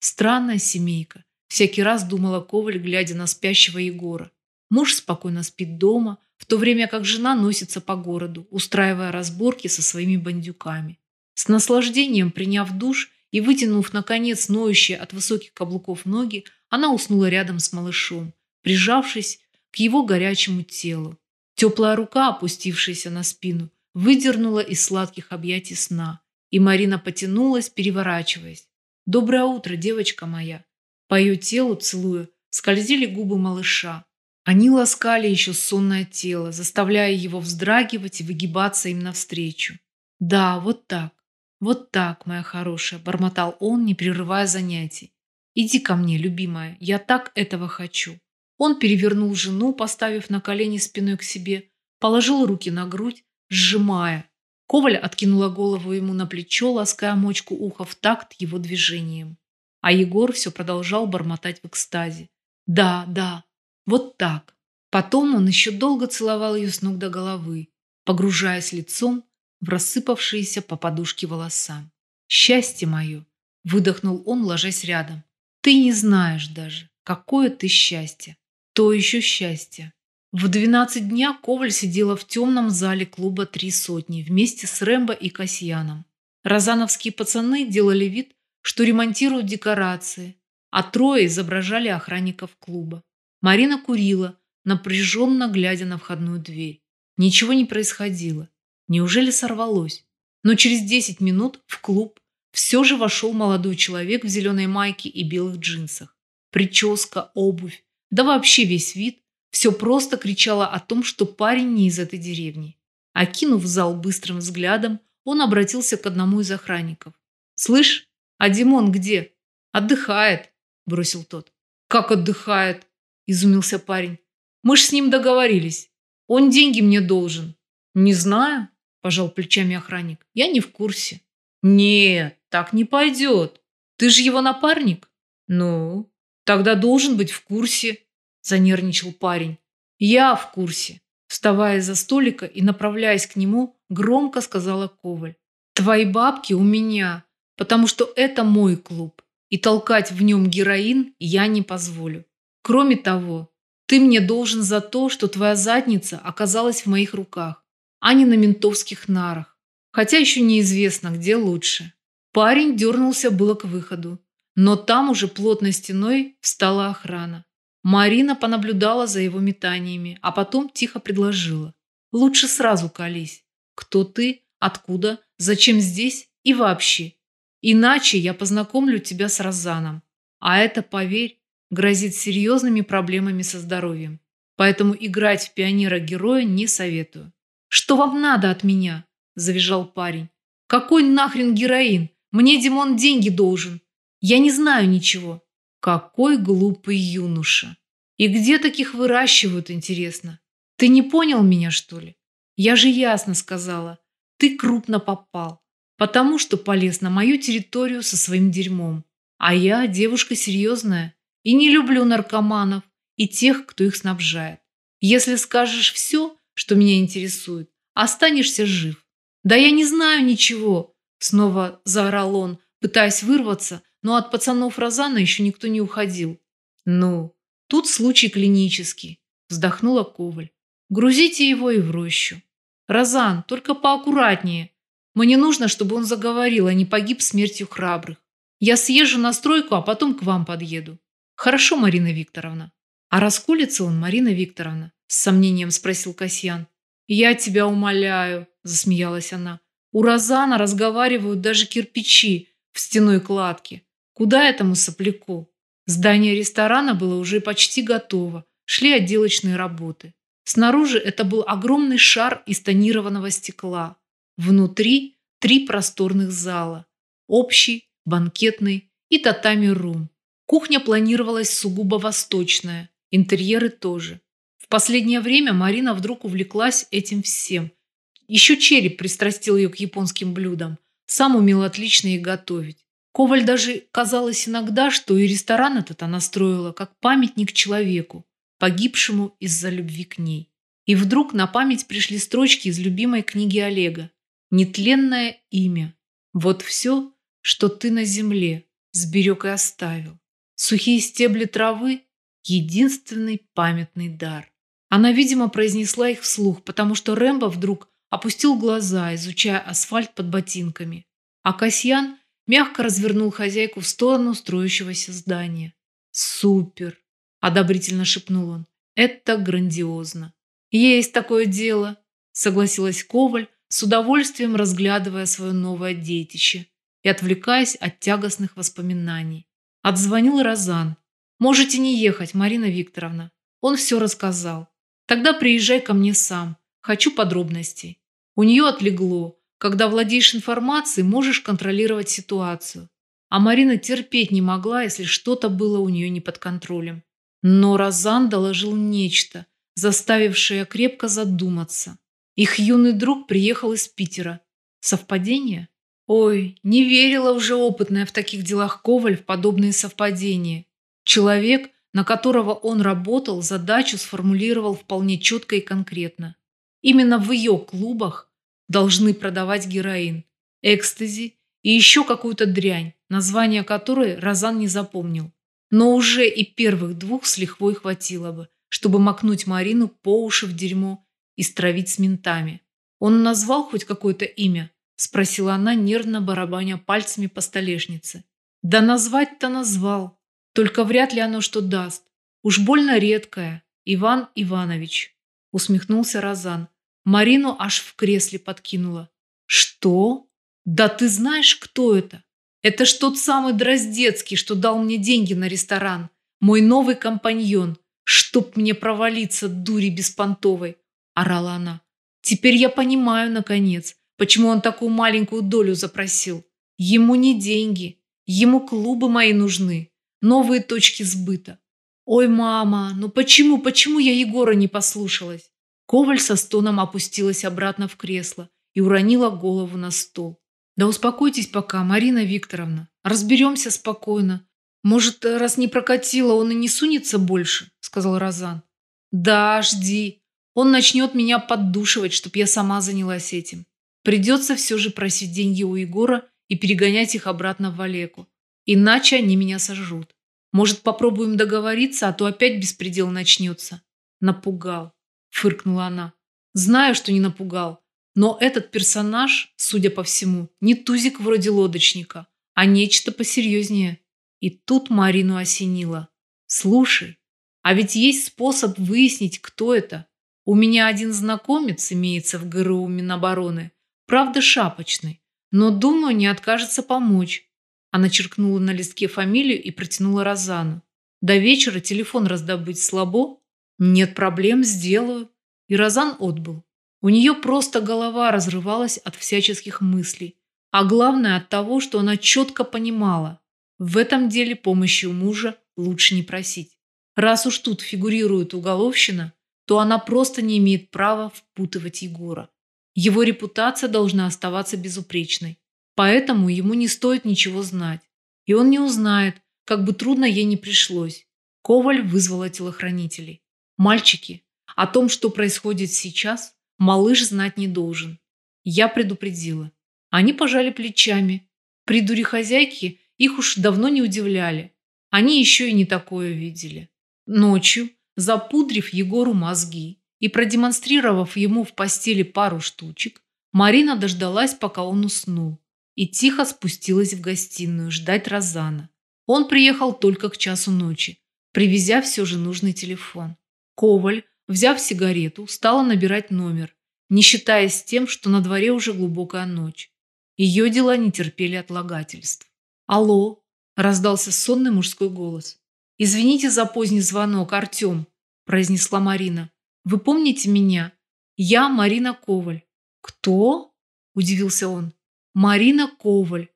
Странная семейка. Всякий раз думала Коваль, глядя на спящего Егора. Муж спокойно спит дома, в то время как жена носится по городу, устраивая разборки со своими бандюками. С наслаждением приняв душ и вытянув, наконец, ноющие от высоких каблуков ноги, она уснула рядом с малышом, прижавшись к его горячему телу. Теплая рука, опустившаяся на спину, выдернула из сладких объятий сна, и Марина потянулась, переворачиваясь. «Доброе утро, девочка моя!» По ее телу, целуя, скользили губы малыша. Они ласкали еще сонное тело, заставляя его вздрагивать и выгибаться им навстречу. «Да, вот так, вот так, моя хорошая», – бормотал он, не прерывая занятий. «Иди ко мне, любимая, я так этого хочу». Он перевернул жену, поставив на колени спиной к себе, положил руки на грудь, сжимая. Коваль откинула голову ему на плечо, лаская мочку уха в такт его движением. А Егор все продолжал бормотать в экстазе. «Да, да, вот так». Потом он еще долго целовал ее с ног до головы, погружаясь лицом в рассыпавшиеся по подушке волоса. «Счастье мое!» – выдохнул он, ложась рядом. «Ты не знаешь даже, какое ты счастье!» То еще счастье. В 12 дня Коваль сидела в темном зале клуба «Три сотни» вместе с Рэмбо и Касьяном. Розановские пацаны делали вид, что ремонтируют декорации, а трое изображали охранников клуба. Марина курила, напряженно глядя на входную дверь. Ничего не происходило. Неужели сорвалось? Но через 10 минут в клуб все же вошел молодой человек в зеленой майке и белых джинсах. Прическа, обувь, да вообще весь вид, все просто кричало о том, что парень не из этой деревни. Окинув зал быстрым взглядом, он обратился к одному из охранников. «Слышь, а Димон где?» «Отдыхает», – бросил тот. «Как отдыхает?» – изумился парень. «Мы ж с ним договорились. Он деньги мне должен». «Не знаю», – пожал плечами охранник. «Я не в курсе». «Нет, так не пойдет. Ты же его напарник?» «Ну, Тогда должен быть в курсе, занервничал парень. Я в курсе. Вставая за столика и направляясь к нему, громко сказала Коваль. Твои бабки у меня, потому что это мой клуб, и толкать в нем героин я не позволю. Кроме того, ты мне должен за то, что твоя задница оказалась в моих руках, а не на ментовских нарах. Хотя еще неизвестно, где лучше. Парень дернулся было к выходу, но там уже плотной стеной встала охрана. Марина понаблюдала за его метаниями, а потом тихо предложила. «Лучше сразу колись. Кто ты? Откуда? Зачем здесь? И вообще. Иначе я познакомлю тебя с Розаном. А это, поверь, грозит серьезными проблемами со здоровьем. Поэтому играть в пионера-героя не советую». «Что вам надо от меня?» – завизжал парень. «Какой нахрен героин? Мне Димон деньги должен. Я не знаю ничего. Какой глупый юноша. И где таких выращивают, интересно? Ты не понял меня, что ли? Я же ясно сказала. Ты крупно попал. Потому что полез на мою территорию со своим дерьмом. А я девушка серьезная. И не люблю наркоманов и тех, кто их снабжает. Если скажешь все, что меня интересует, останешься жив. Да я не знаю ничего, снова заорал он, пытаясь вырваться, но от пацанов Розана еще никто не уходил. Ну, тут случай клинический, вздохнула Коваль. Грузите его и в рощу. Розан, только поаккуратнее. Мне нужно, чтобы он заговорил, а не погиб смертью храбрых. Я съезжу на стройку, а потом к вам подъеду. Хорошо, Марина Викторовна. А расколется он, Марина Викторовна? С сомнением спросил Касьян. Я тебя умоляю, засмеялась она. У Розана разговаривают даже кирпичи в стеной кладке. Куда этому сопляку? Здание ресторана было уже почти готово, шли отделочные работы. Снаружи это был огромный шар из тонированного стекла. Внутри три просторных зала. Общий, банкетный и татами-рум. Кухня планировалась сугубо восточная, интерьеры тоже. В последнее время Марина вдруг увлеклась этим всем. Еще череп пристрастил ее к японским блюдам. Сам умел отлично их готовить. Коваль даже казалось иногда, что и ресторан этот она строила как памятник человеку, погибшему из-за любви к ней. И вдруг на память пришли строчки из любимой книги Олега «Нетленное имя. Вот все, что ты на земле сберег и оставил. Сухие стебли травы – единственный памятный дар». Она, видимо, произнесла их вслух, потому что Рэмбо вдруг опустил глаза, изучая асфальт под ботинками. А Касьян мягко развернул хозяйку в сторону строящегося здания. «Супер!» – одобрительно шепнул он. «Это грандиозно!» «Есть такое дело!» – согласилась Коваль, с удовольствием разглядывая свое новое детище и отвлекаясь от тягостных воспоминаний. Отзвонил Розан. «Можете не ехать, Марина Викторовна. Он все рассказал. Тогда приезжай ко мне сам. Хочу подробностей». У нее отлегло. Когда владеешь информацией, можешь контролировать ситуацию. А Марина терпеть не могла, если что-то было у нее не под контролем. Но Розан доложил нечто, заставившее крепко задуматься. Их юный друг приехал из Питера. Совпадение? Ой, не верила уже опытная в таких делах Коваль в подобные совпадения. Человек, на которого он работал, задачу сформулировал вполне четко и конкретно. Именно в ее клубах должны продавать героин, экстази и еще какую-то дрянь, название которой Розан не запомнил. Но уже и первых двух с лихвой хватило бы, чтобы макнуть Марину по уши в дерьмо и стравить с ментами. Он назвал хоть какое-то имя? Спросила она, нервно барабаня пальцами по столешнице. Да назвать-то назвал. Только вряд ли оно что даст. Уж больно редкое. Иван Иванович. Усмехнулся Розан. Марину аж в кресле подкинула. Что? Да ты знаешь, кто это? Это ж тот самый Дроздецкий, что дал мне деньги на ресторан. Мой новый компаньон. Чтоб мне провалиться, дури беспонтовой. Орала она. Теперь я понимаю, наконец, почему он такую маленькую долю запросил. Ему не деньги. Ему клубы мои нужны. Новые точки сбыта. Ой, мама, ну почему, почему я Егора не послушалась? Коваль со стоном опустилась обратно в кресло и уронила голову на стол. «Да успокойтесь пока, Марина Викторовна. Разберемся спокойно. Может, раз не прокатило, он и не сунется больше?» – сказал Розан. «Да, жди. Он начнет меня поддушивать, чтоб я сама занялась этим. Придется все же просить деньги у Егора и перегонять их обратно в Олеку. Иначе они меня сожрут. Может, попробуем договориться, а то опять беспредел начнется». Напугал фыркнула она. Знаю, что не напугал, но этот персонаж, судя по всему, не тузик вроде лодочника, а нечто посерьезнее. И тут Марину осенило. Слушай, а ведь есть способ выяснить, кто это. У меня один знакомец имеется в ГРУ Минобороны, правда шапочный, но, думаю, не откажется помочь. Она черкнула на листке фамилию и протянула Розану. До вечера телефон раздобыть слабо? Нет проблем, сделаю. И Розан отбыл. У нее просто голова разрывалась от всяческих мыслей. А главное от того, что она четко понимала. В этом деле помощи у мужа лучше не просить. Раз уж тут фигурирует уголовщина, то она просто не имеет права впутывать Егора. Его репутация должна оставаться безупречной. Поэтому ему не стоит ничего знать. И он не узнает, как бы трудно ей не пришлось. Коваль вызвала телохранителей. «Мальчики, о том, что происходит сейчас, малыш знать не должен. Я предупредила. Они пожали плечами. Придури хозяйки их уж давно не удивляли. Они еще и не такое видели. Ночью, запудрив Егору мозги и продемонстрировав ему в постели пару штучек, Марина дождалась, пока он уснул, и тихо спустилась в гостиную ждать Розана. Он приехал только к часу ночи, привезя все же нужный телефон. Коваль Взяв сигарету, стала набирать номер, не считаясь тем, что на дворе уже глубокая ночь. Ее дела не терпели отлагательств. «Алло!» – раздался сонный мужской голос. «Извините за поздний звонок, Артем», – произнесла Марина. Вы помните меня? Я Марина Коваль». «Кто?» – удивился он. «Марина Коваль».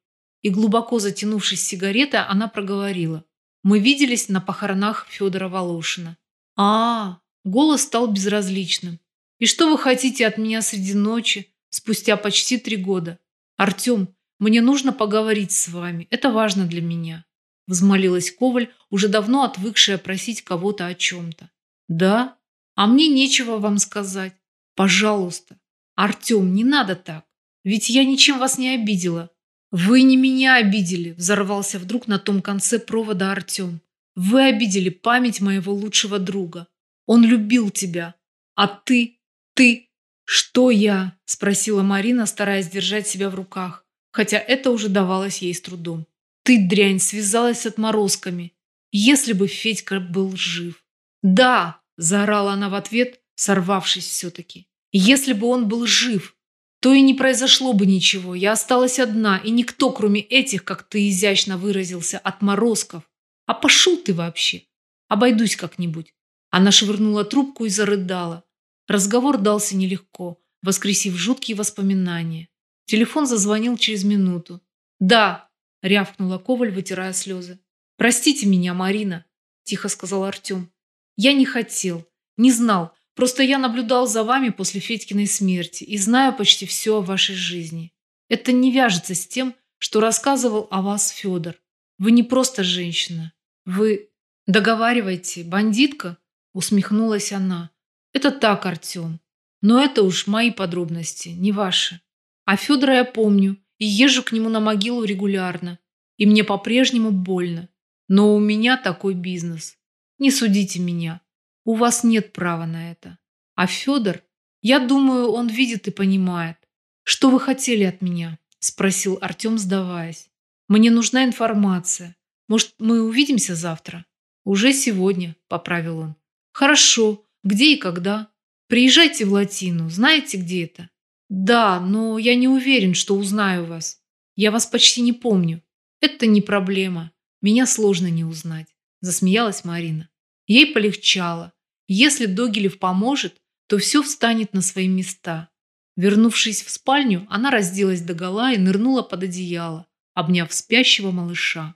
И глубоко затянувшись сигаретой, она проговорила. «Мы виделись на похоронах Федора Волошина». А, -а, Голос стал безразличным. «И что вы хотите от меня среди ночи, спустя почти три года? Артем, мне нужно поговорить с вами. Это важно для меня». Взмолилась Коваль, уже давно отвыкшая просить кого-то о чем-то. «Да? А мне нечего вам сказать. Пожалуйста. Артем, не надо так. Ведь я ничем вас не обидела. Вы не меня обидели, взорвался вдруг на том конце провода Артем. Вы обидели память моего лучшего друга. Он любил тебя. А ты, ты... Что я? Спросила Марина, стараясь держать себя в руках, хотя это уже давалось ей с трудом. Ты, дрянь, связалась с отморозками. Если бы Федька был жив. Да, заорала она в ответ, сорвавшись все-таки. Если бы он был жив, то и не произошло бы ничего. Я осталась одна, и никто, кроме этих, как ты изящно выразился, отморозков. А пошел ты вообще. Обойдусь как-нибудь. Она швырнула трубку и зарыдала. Разговор дался нелегко, воскресив жуткие воспоминания. Телефон зазвонил через минуту. «Да», – рявкнула Коваль, вытирая слезы. «Простите меня, Марина», – тихо сказал Артем. «Я не хотел, не знал, Просто я наблюдал за вами после Федькиной смерти и знаю почти все о вашей жизни. Это не вяжется с тем, что рассказывал о вас Федор. Вы не просто женщина. Вы... Договаривайте, бандитка? Усмехнулась она. Это так, Артем. Но это уж мои подробности, не ваши. А Федора я помню и езжу к нему на могилу регулярно. И мне по-прежнему больно. Но у меня такой бизнес. Не судите меня. У вас нет права на это. А Федор, я думаю, он видит и понимает. Что вы хотели от меня? Спросил Артем, сдаваясь. Мне нужна информация. Может, мы увидимся завтра? Уже сегодня, поправил он. Хорошо. Где и когда? Приезжайте в Латину. Знаете, где это? Да, но я не уверен, что узнаю вас. Я вас почти не помню. Это не проблема. Меня сложно не узнать. Засмеялась Марина. Ей полегчало. Если Догилев поможет, то все встанет на свои места. Вернувшись в спальню, она разделась догола и нырнула под одеяло, обняв спящего малыша.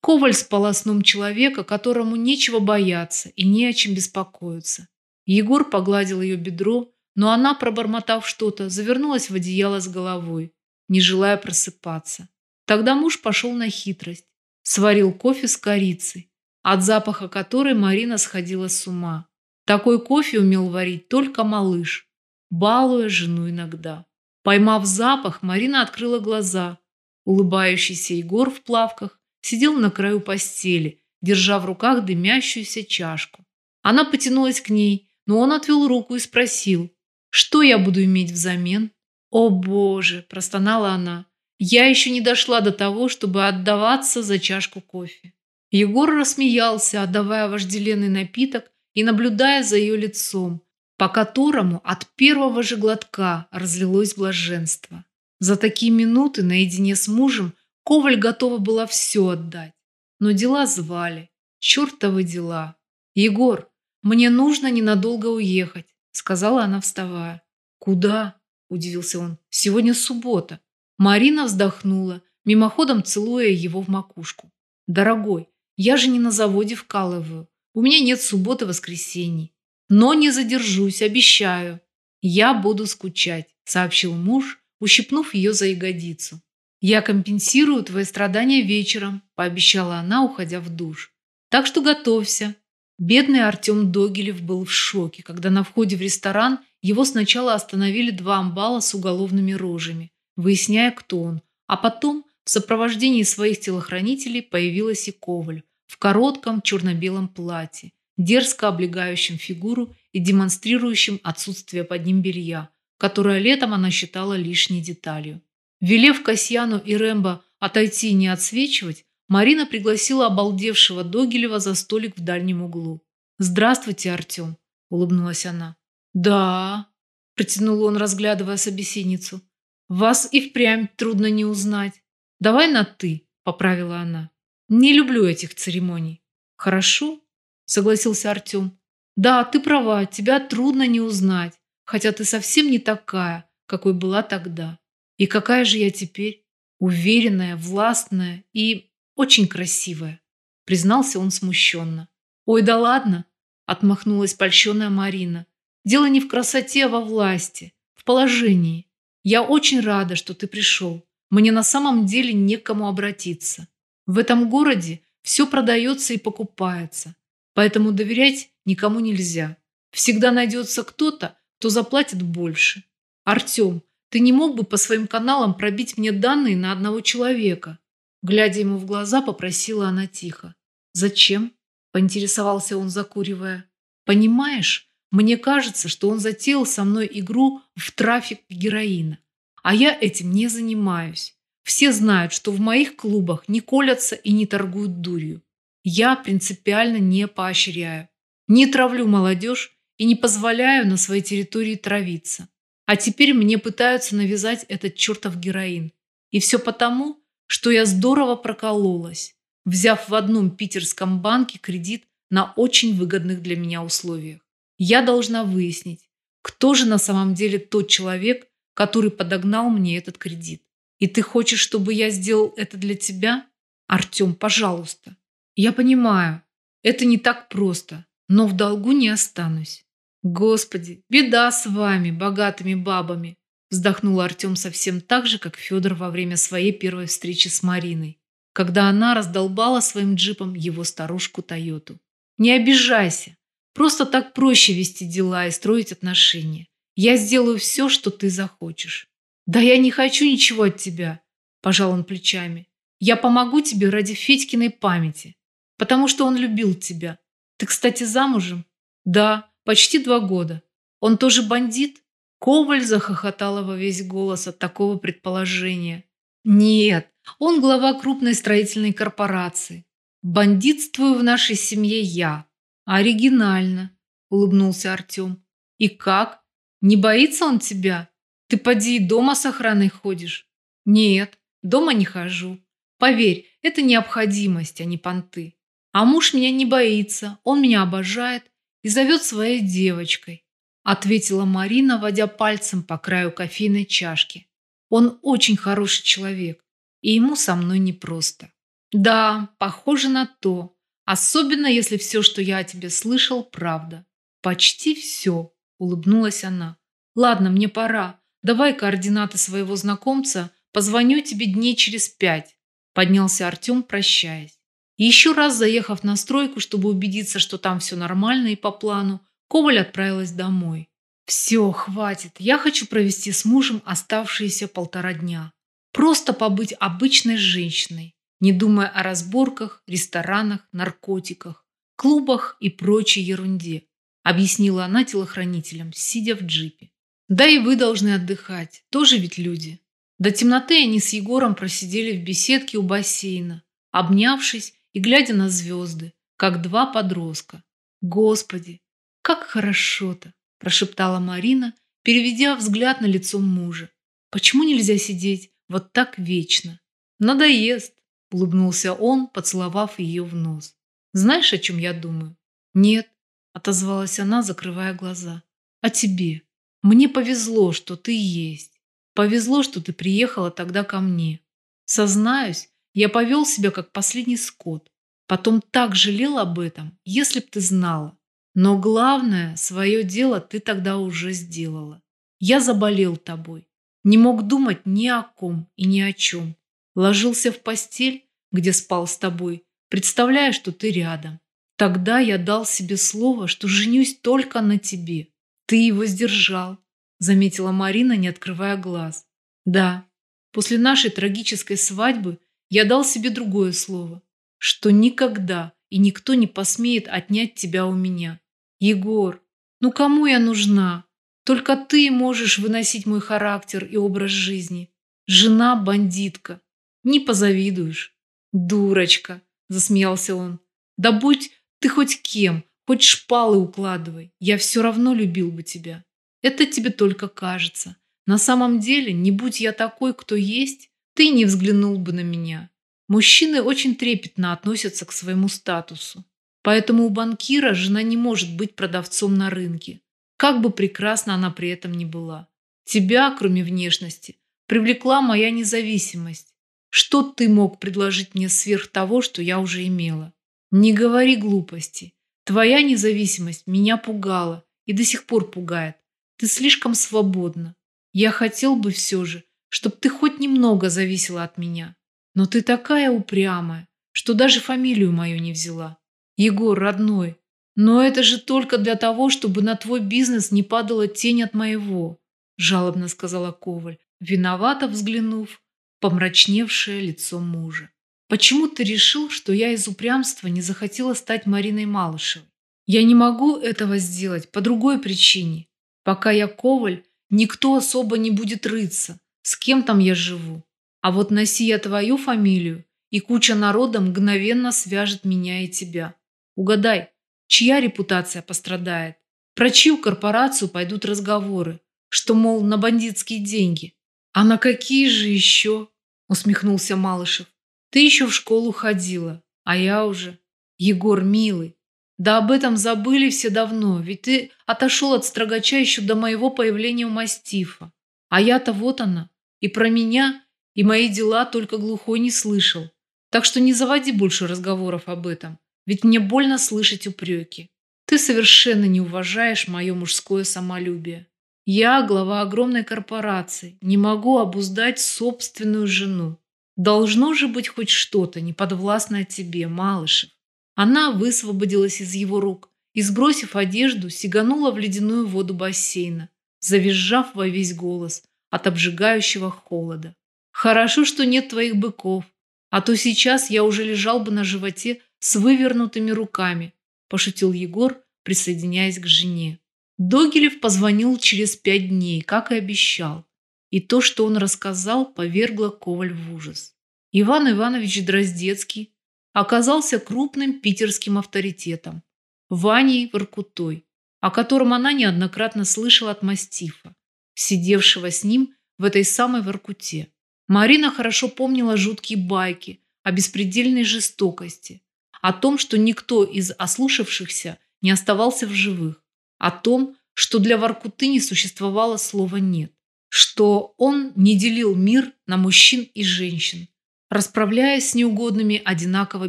Коваль спала сном человека, которому нечего бояться и не о чем беспокоиться. Егор погладил ее бедро, но она, пробормотав что-то, завернулась в одеяло с головой, не желая просыпаться. Тогда муж пошел на хитрость. Сварил кофе с корицей, от запаха которой Марина сходила с ума. Такой кофе умел варить только малыш, балуя жену иногда. Поймав запах, Марина открыла глаза. Улыбающийся Егор в плавках сидел на краю постели, держа в руках дымящуюся чашку. Она потянулась к ней, но он отвел руку и спросил, что я буду иметь взамен? «О боже!» – простонала она. «Я еще не дошла до того, чтобы отдаваться за чашку кофе». Егор рассмеялся, отдавая вожделенный напиток и наблюдая за ее лицом, по которому от первого же глотка разлилось блаженство. За такие минуты наедине с мужем Коваль готова была все отдать. Но дела звали. Чертовы дела. «Егор, мне нужно ненадолго уехать», — сказала она, вставая. «Куда?» — удивился он. «Сегодня суббота». Марина вздохнула, мимоходом целуя его в макушку. «Дорогой, я же не на заводе вкалываю. У меня нет субботы-воскресений. Но не задержусь, обещаю. Я буду скучать, сообщил муж, ущипнув ее за ягодицу. Я компенсирую твои страдания вечером, пообещала она, уходя в душ. Так что готовься. Бедный Артем Догилев был в шоке, когда на входе в ресторан его сначала остановили два амбала с уголовными рожами, выясняя, кто он, а потом в сопровождении своих телохранителей появилась и Коваль, в коротком черно-белом платье, дерзко облегающем фигуру и демонстрирующем отсутствие под ним белья, которое летом она считала лишней деталью. Велев Касьяну и Рэмбо отойти и не отсвечивать, Марина пригласила обалдевшего Догилева за столик в дальнем углу. «Здравствуйте, Артем», – улыбнулась она. «Да», – протянул он, разглядывая собеседницу. «Вас и впрямь трудно не узнать. Давай на «ты», – поправила она. Не люблю этих церемоний. Хорошо, согласился Артем. Да, ты права, тебя трудно не узнать, хотя ты совсем не такая, какой была тогда. И какая же я теперь? Уверенная, властная и очень красивая, признался он смущенно. Ой, да ладно, отмахнулась польщенная Марина. Дело не в красоте, а во власти, в положении. Я очень рада, что ты пришел. Мне на самом деле не к кому обратиться. В этом городе все продается и покупается, поэтому доверять никому нельзя. Всегда найдется кто-то, кто заплатит больше. Артем, ты не мог бы по своим каналам пробить мне данные на одного человека? Глядя ему в глаза, попросила она тихо. Зачем? Поинтересовался он, закуривая. Понимаешь, мне кажется, что он затеял со мной игру в трафик героина. А я этим не занимаюсь. Все знают, что в моих клубах не колятся и не торгуют дурью. Я принципиально не поощряю. Не травлю молодежь и не позволяю на своей территории травиться. А теперь мне пытаются навязать этот чертов героин. И все потому, что я здорово прокололась, взяв в одном питерском банке кредит на очень выгодных для меня условиях. Я должна выяснить, кто же на самом деле тот человек, который подогнал мне этот кредит. И ты хочешь, чтобы я сделал это для тебя? Артем, пожалуйста. Я понимаю, это не так просто, но в долгу не останусь. Господи, беда с вами, богатыми бабами. Вздохнул Артем совсем так же, как Федор во время своей первой встречи с Мариной, когда она раздолбала своим джипом его старушку Тойоту. Не обижайся. Просто так проще вести дела и строить отношения. Я сделаю все, что ты захочешь. Да я не хочу ничего от тебя, пожал он плечами. Я помогу тебе ради Федькиной памяти, потому что он любил тебя. Ты, кстати, замужем? Да, почти два года. Он тоже бандит? Коваль захохотала во весь голос от такого предположения. Нет, он глава крупной строительной корпорации. Бандитствую в нашей семье я. Оригинально, улыбнулся Артем. И как? Не боится он тебя? Ты поди дома с охраной ходишь? Нет, дома не хожу. Поверь, это необходимость, а не понты. А муж меня не боится, он меня обожает и зовет своей девочкой, ответила Марина, водя пальцем по краю кофейной чашки. Он очень хороший человек, и ему со мной непросто. Да, похоже на то, особенно если все, что я о тебе слышал, правда. Почти все, улыбнулась она. Ладно, мне пора. Давай координаты своего знакомца, позвоню тебе дней через пять. Поднялся Артем, прощаясь. И еще раз заехав на стройку, чтобы убедиться, что там все нормально и по плану, Коваль отправилась домой. Все, хватит. Я хочу провести с мужем оставшиеся полтора дня. Просто побыть обычной женщиной, не думая о разборках, ресторанах, наркотиках, клубах и прочей ерунде, объяснила она телохранителям, сидя в джипе. Да и вы должны отдыхать, тоже ведь люди. До темноты они с Егором просидели в беседке у бассейна, обнявшись и глядя на звезды, как два подростка. Господи, как хорошо-то, прошептала Марина, переведя взгляд на лицо мужа. Почему нельзя сидеть вот так вечно? Надоест, улыбнулся он, поцеловав ее в нос. Знаешь, о чем я думаю? Нет, отозвалась она, закрывая глаза. О тебе. Мне повезло, что ты есть. Повезло, что ты приехала тогда ко мне. Сознаюсь, я повел себя как последний скот. Потом так жалел об этом, если б ты знала. Но главное, свое дело ты тогда уже сделала. Я заболел тобой. Не мог думать ни о ком и ни о чем. Ложился в постель, где спал с тобой, представляя, что ты рядом. Тогда я дал себе слово, что женюсь только на тебе. Ты его сдержал, заметила Марина, не открывая глаз. Да, после нашей трагической свадьбы я дал себе другое слово, что никогда и никто не посмеет отнять тебя у меня. Егор, ну кому я нужна? Только ты можешь выносить мой характер и образ жизни. Жена-бандитка. Не позавидуешь. Дурочка, засмеялся он. Да будь ты хоть кем, Хоть шпалы укладывай, я все равно любил бы тебя. Это тебе только кажется. На самом деле, не будь я такой, кто есть, ты не взглянул бы на меня. Мужчины очень трепетно относятся к своему статусу. Поэтому у банкира жена не может быть продавцом на рынке. Как бы прекрасна она при этом ни была. Тебя, кроме внешности, привлекла моя независимость. Что ты мог предложить мне сверх того, что я уже имела? Не говори глупости. Твоя независимость меня пугала и до сих пор пугает. Ты слишком свободна. Я хотел бы все же, чтобы ты хоть немного зависела от меня. Но ты такая упрямая, что даже фамилию мою не взяла. Егор, родной, но это же только для того, чтобы на твой бизнес не падала тень от моего, жалобно сказала Коваль, виновато взглянув помрачневшее лицо мужа. Почему ты решил, что я из упрямства не захотела стать Мариной Малышевой? Я не могу этого сделать по другой причине. Пока я Коваль, никто особо не будет рыться, с кем там я живу. А вот носи я твою фамилию, и куча народа мгновенно свяжет меня и тебя. Угадай, чья репутация пострадает? Про чью корпорацию пойдут разговоры? Что, мол, на бандитские деньги? А на какие же еще? Усмехнулся Малышев. Ты еще в школу ходила, а я уже... Егор, милый, да об этом забыли все давно, ведь ты отошел от строгача еще до моего появления у мастифа. А я-то вот она, и про меня, и мои дела только глухой не слышал. Так что не заводи больше разговоров об этом, ведь мне больно слышать упреки. Ты совершенно не уважаешь мое мужское самолюбие. Я, глава огромной корпорации, не могу обуздать собственную жену. Должно же быть хоть что-то, неподвластное тебе, Малышев. Она высвободилась из его рук и, сбросив одежду, сиганула в ледяную воду бассейна, завизжав во весь голос от обжигающего холода. «Хорошо, что нет твоих быков, а то сейчас я уже лежал бы на животе с вывернутыми руками», пошутил Егор, присоединяясь к жене. Догилев позвонил через пять дней, как и обещал. И то, что он рассказал, повергло Коваль в ужас. Иван Иванович Дроздецкий оказался крупным питерским авторитетом, Ваней Воркутой, о котором она неоднократно слышала от мастифа, сидевшего с ним в этой самой Воркуте. Марина хорошо помнила жуткие байки о беспредельной жестокости, о том, что никто из ослушавшихся не оставался в живых, о том, что для Воркуты не существовало слова «нет», что он не делил мир на мужчин и женщин, расправляясь с неугодными одинаково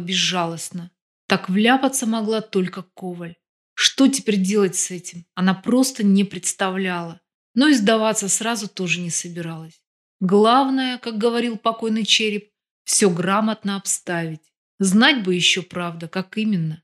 безжалостно. Так вляпаться могла только Коваль. Что теперь делать с этим? Она просто не представляла. Но и сдаваться сразу тоже не собиралась. Главное, как говорил покойный череп, все грамотно обставить. Знать бы еще, правда, как именно.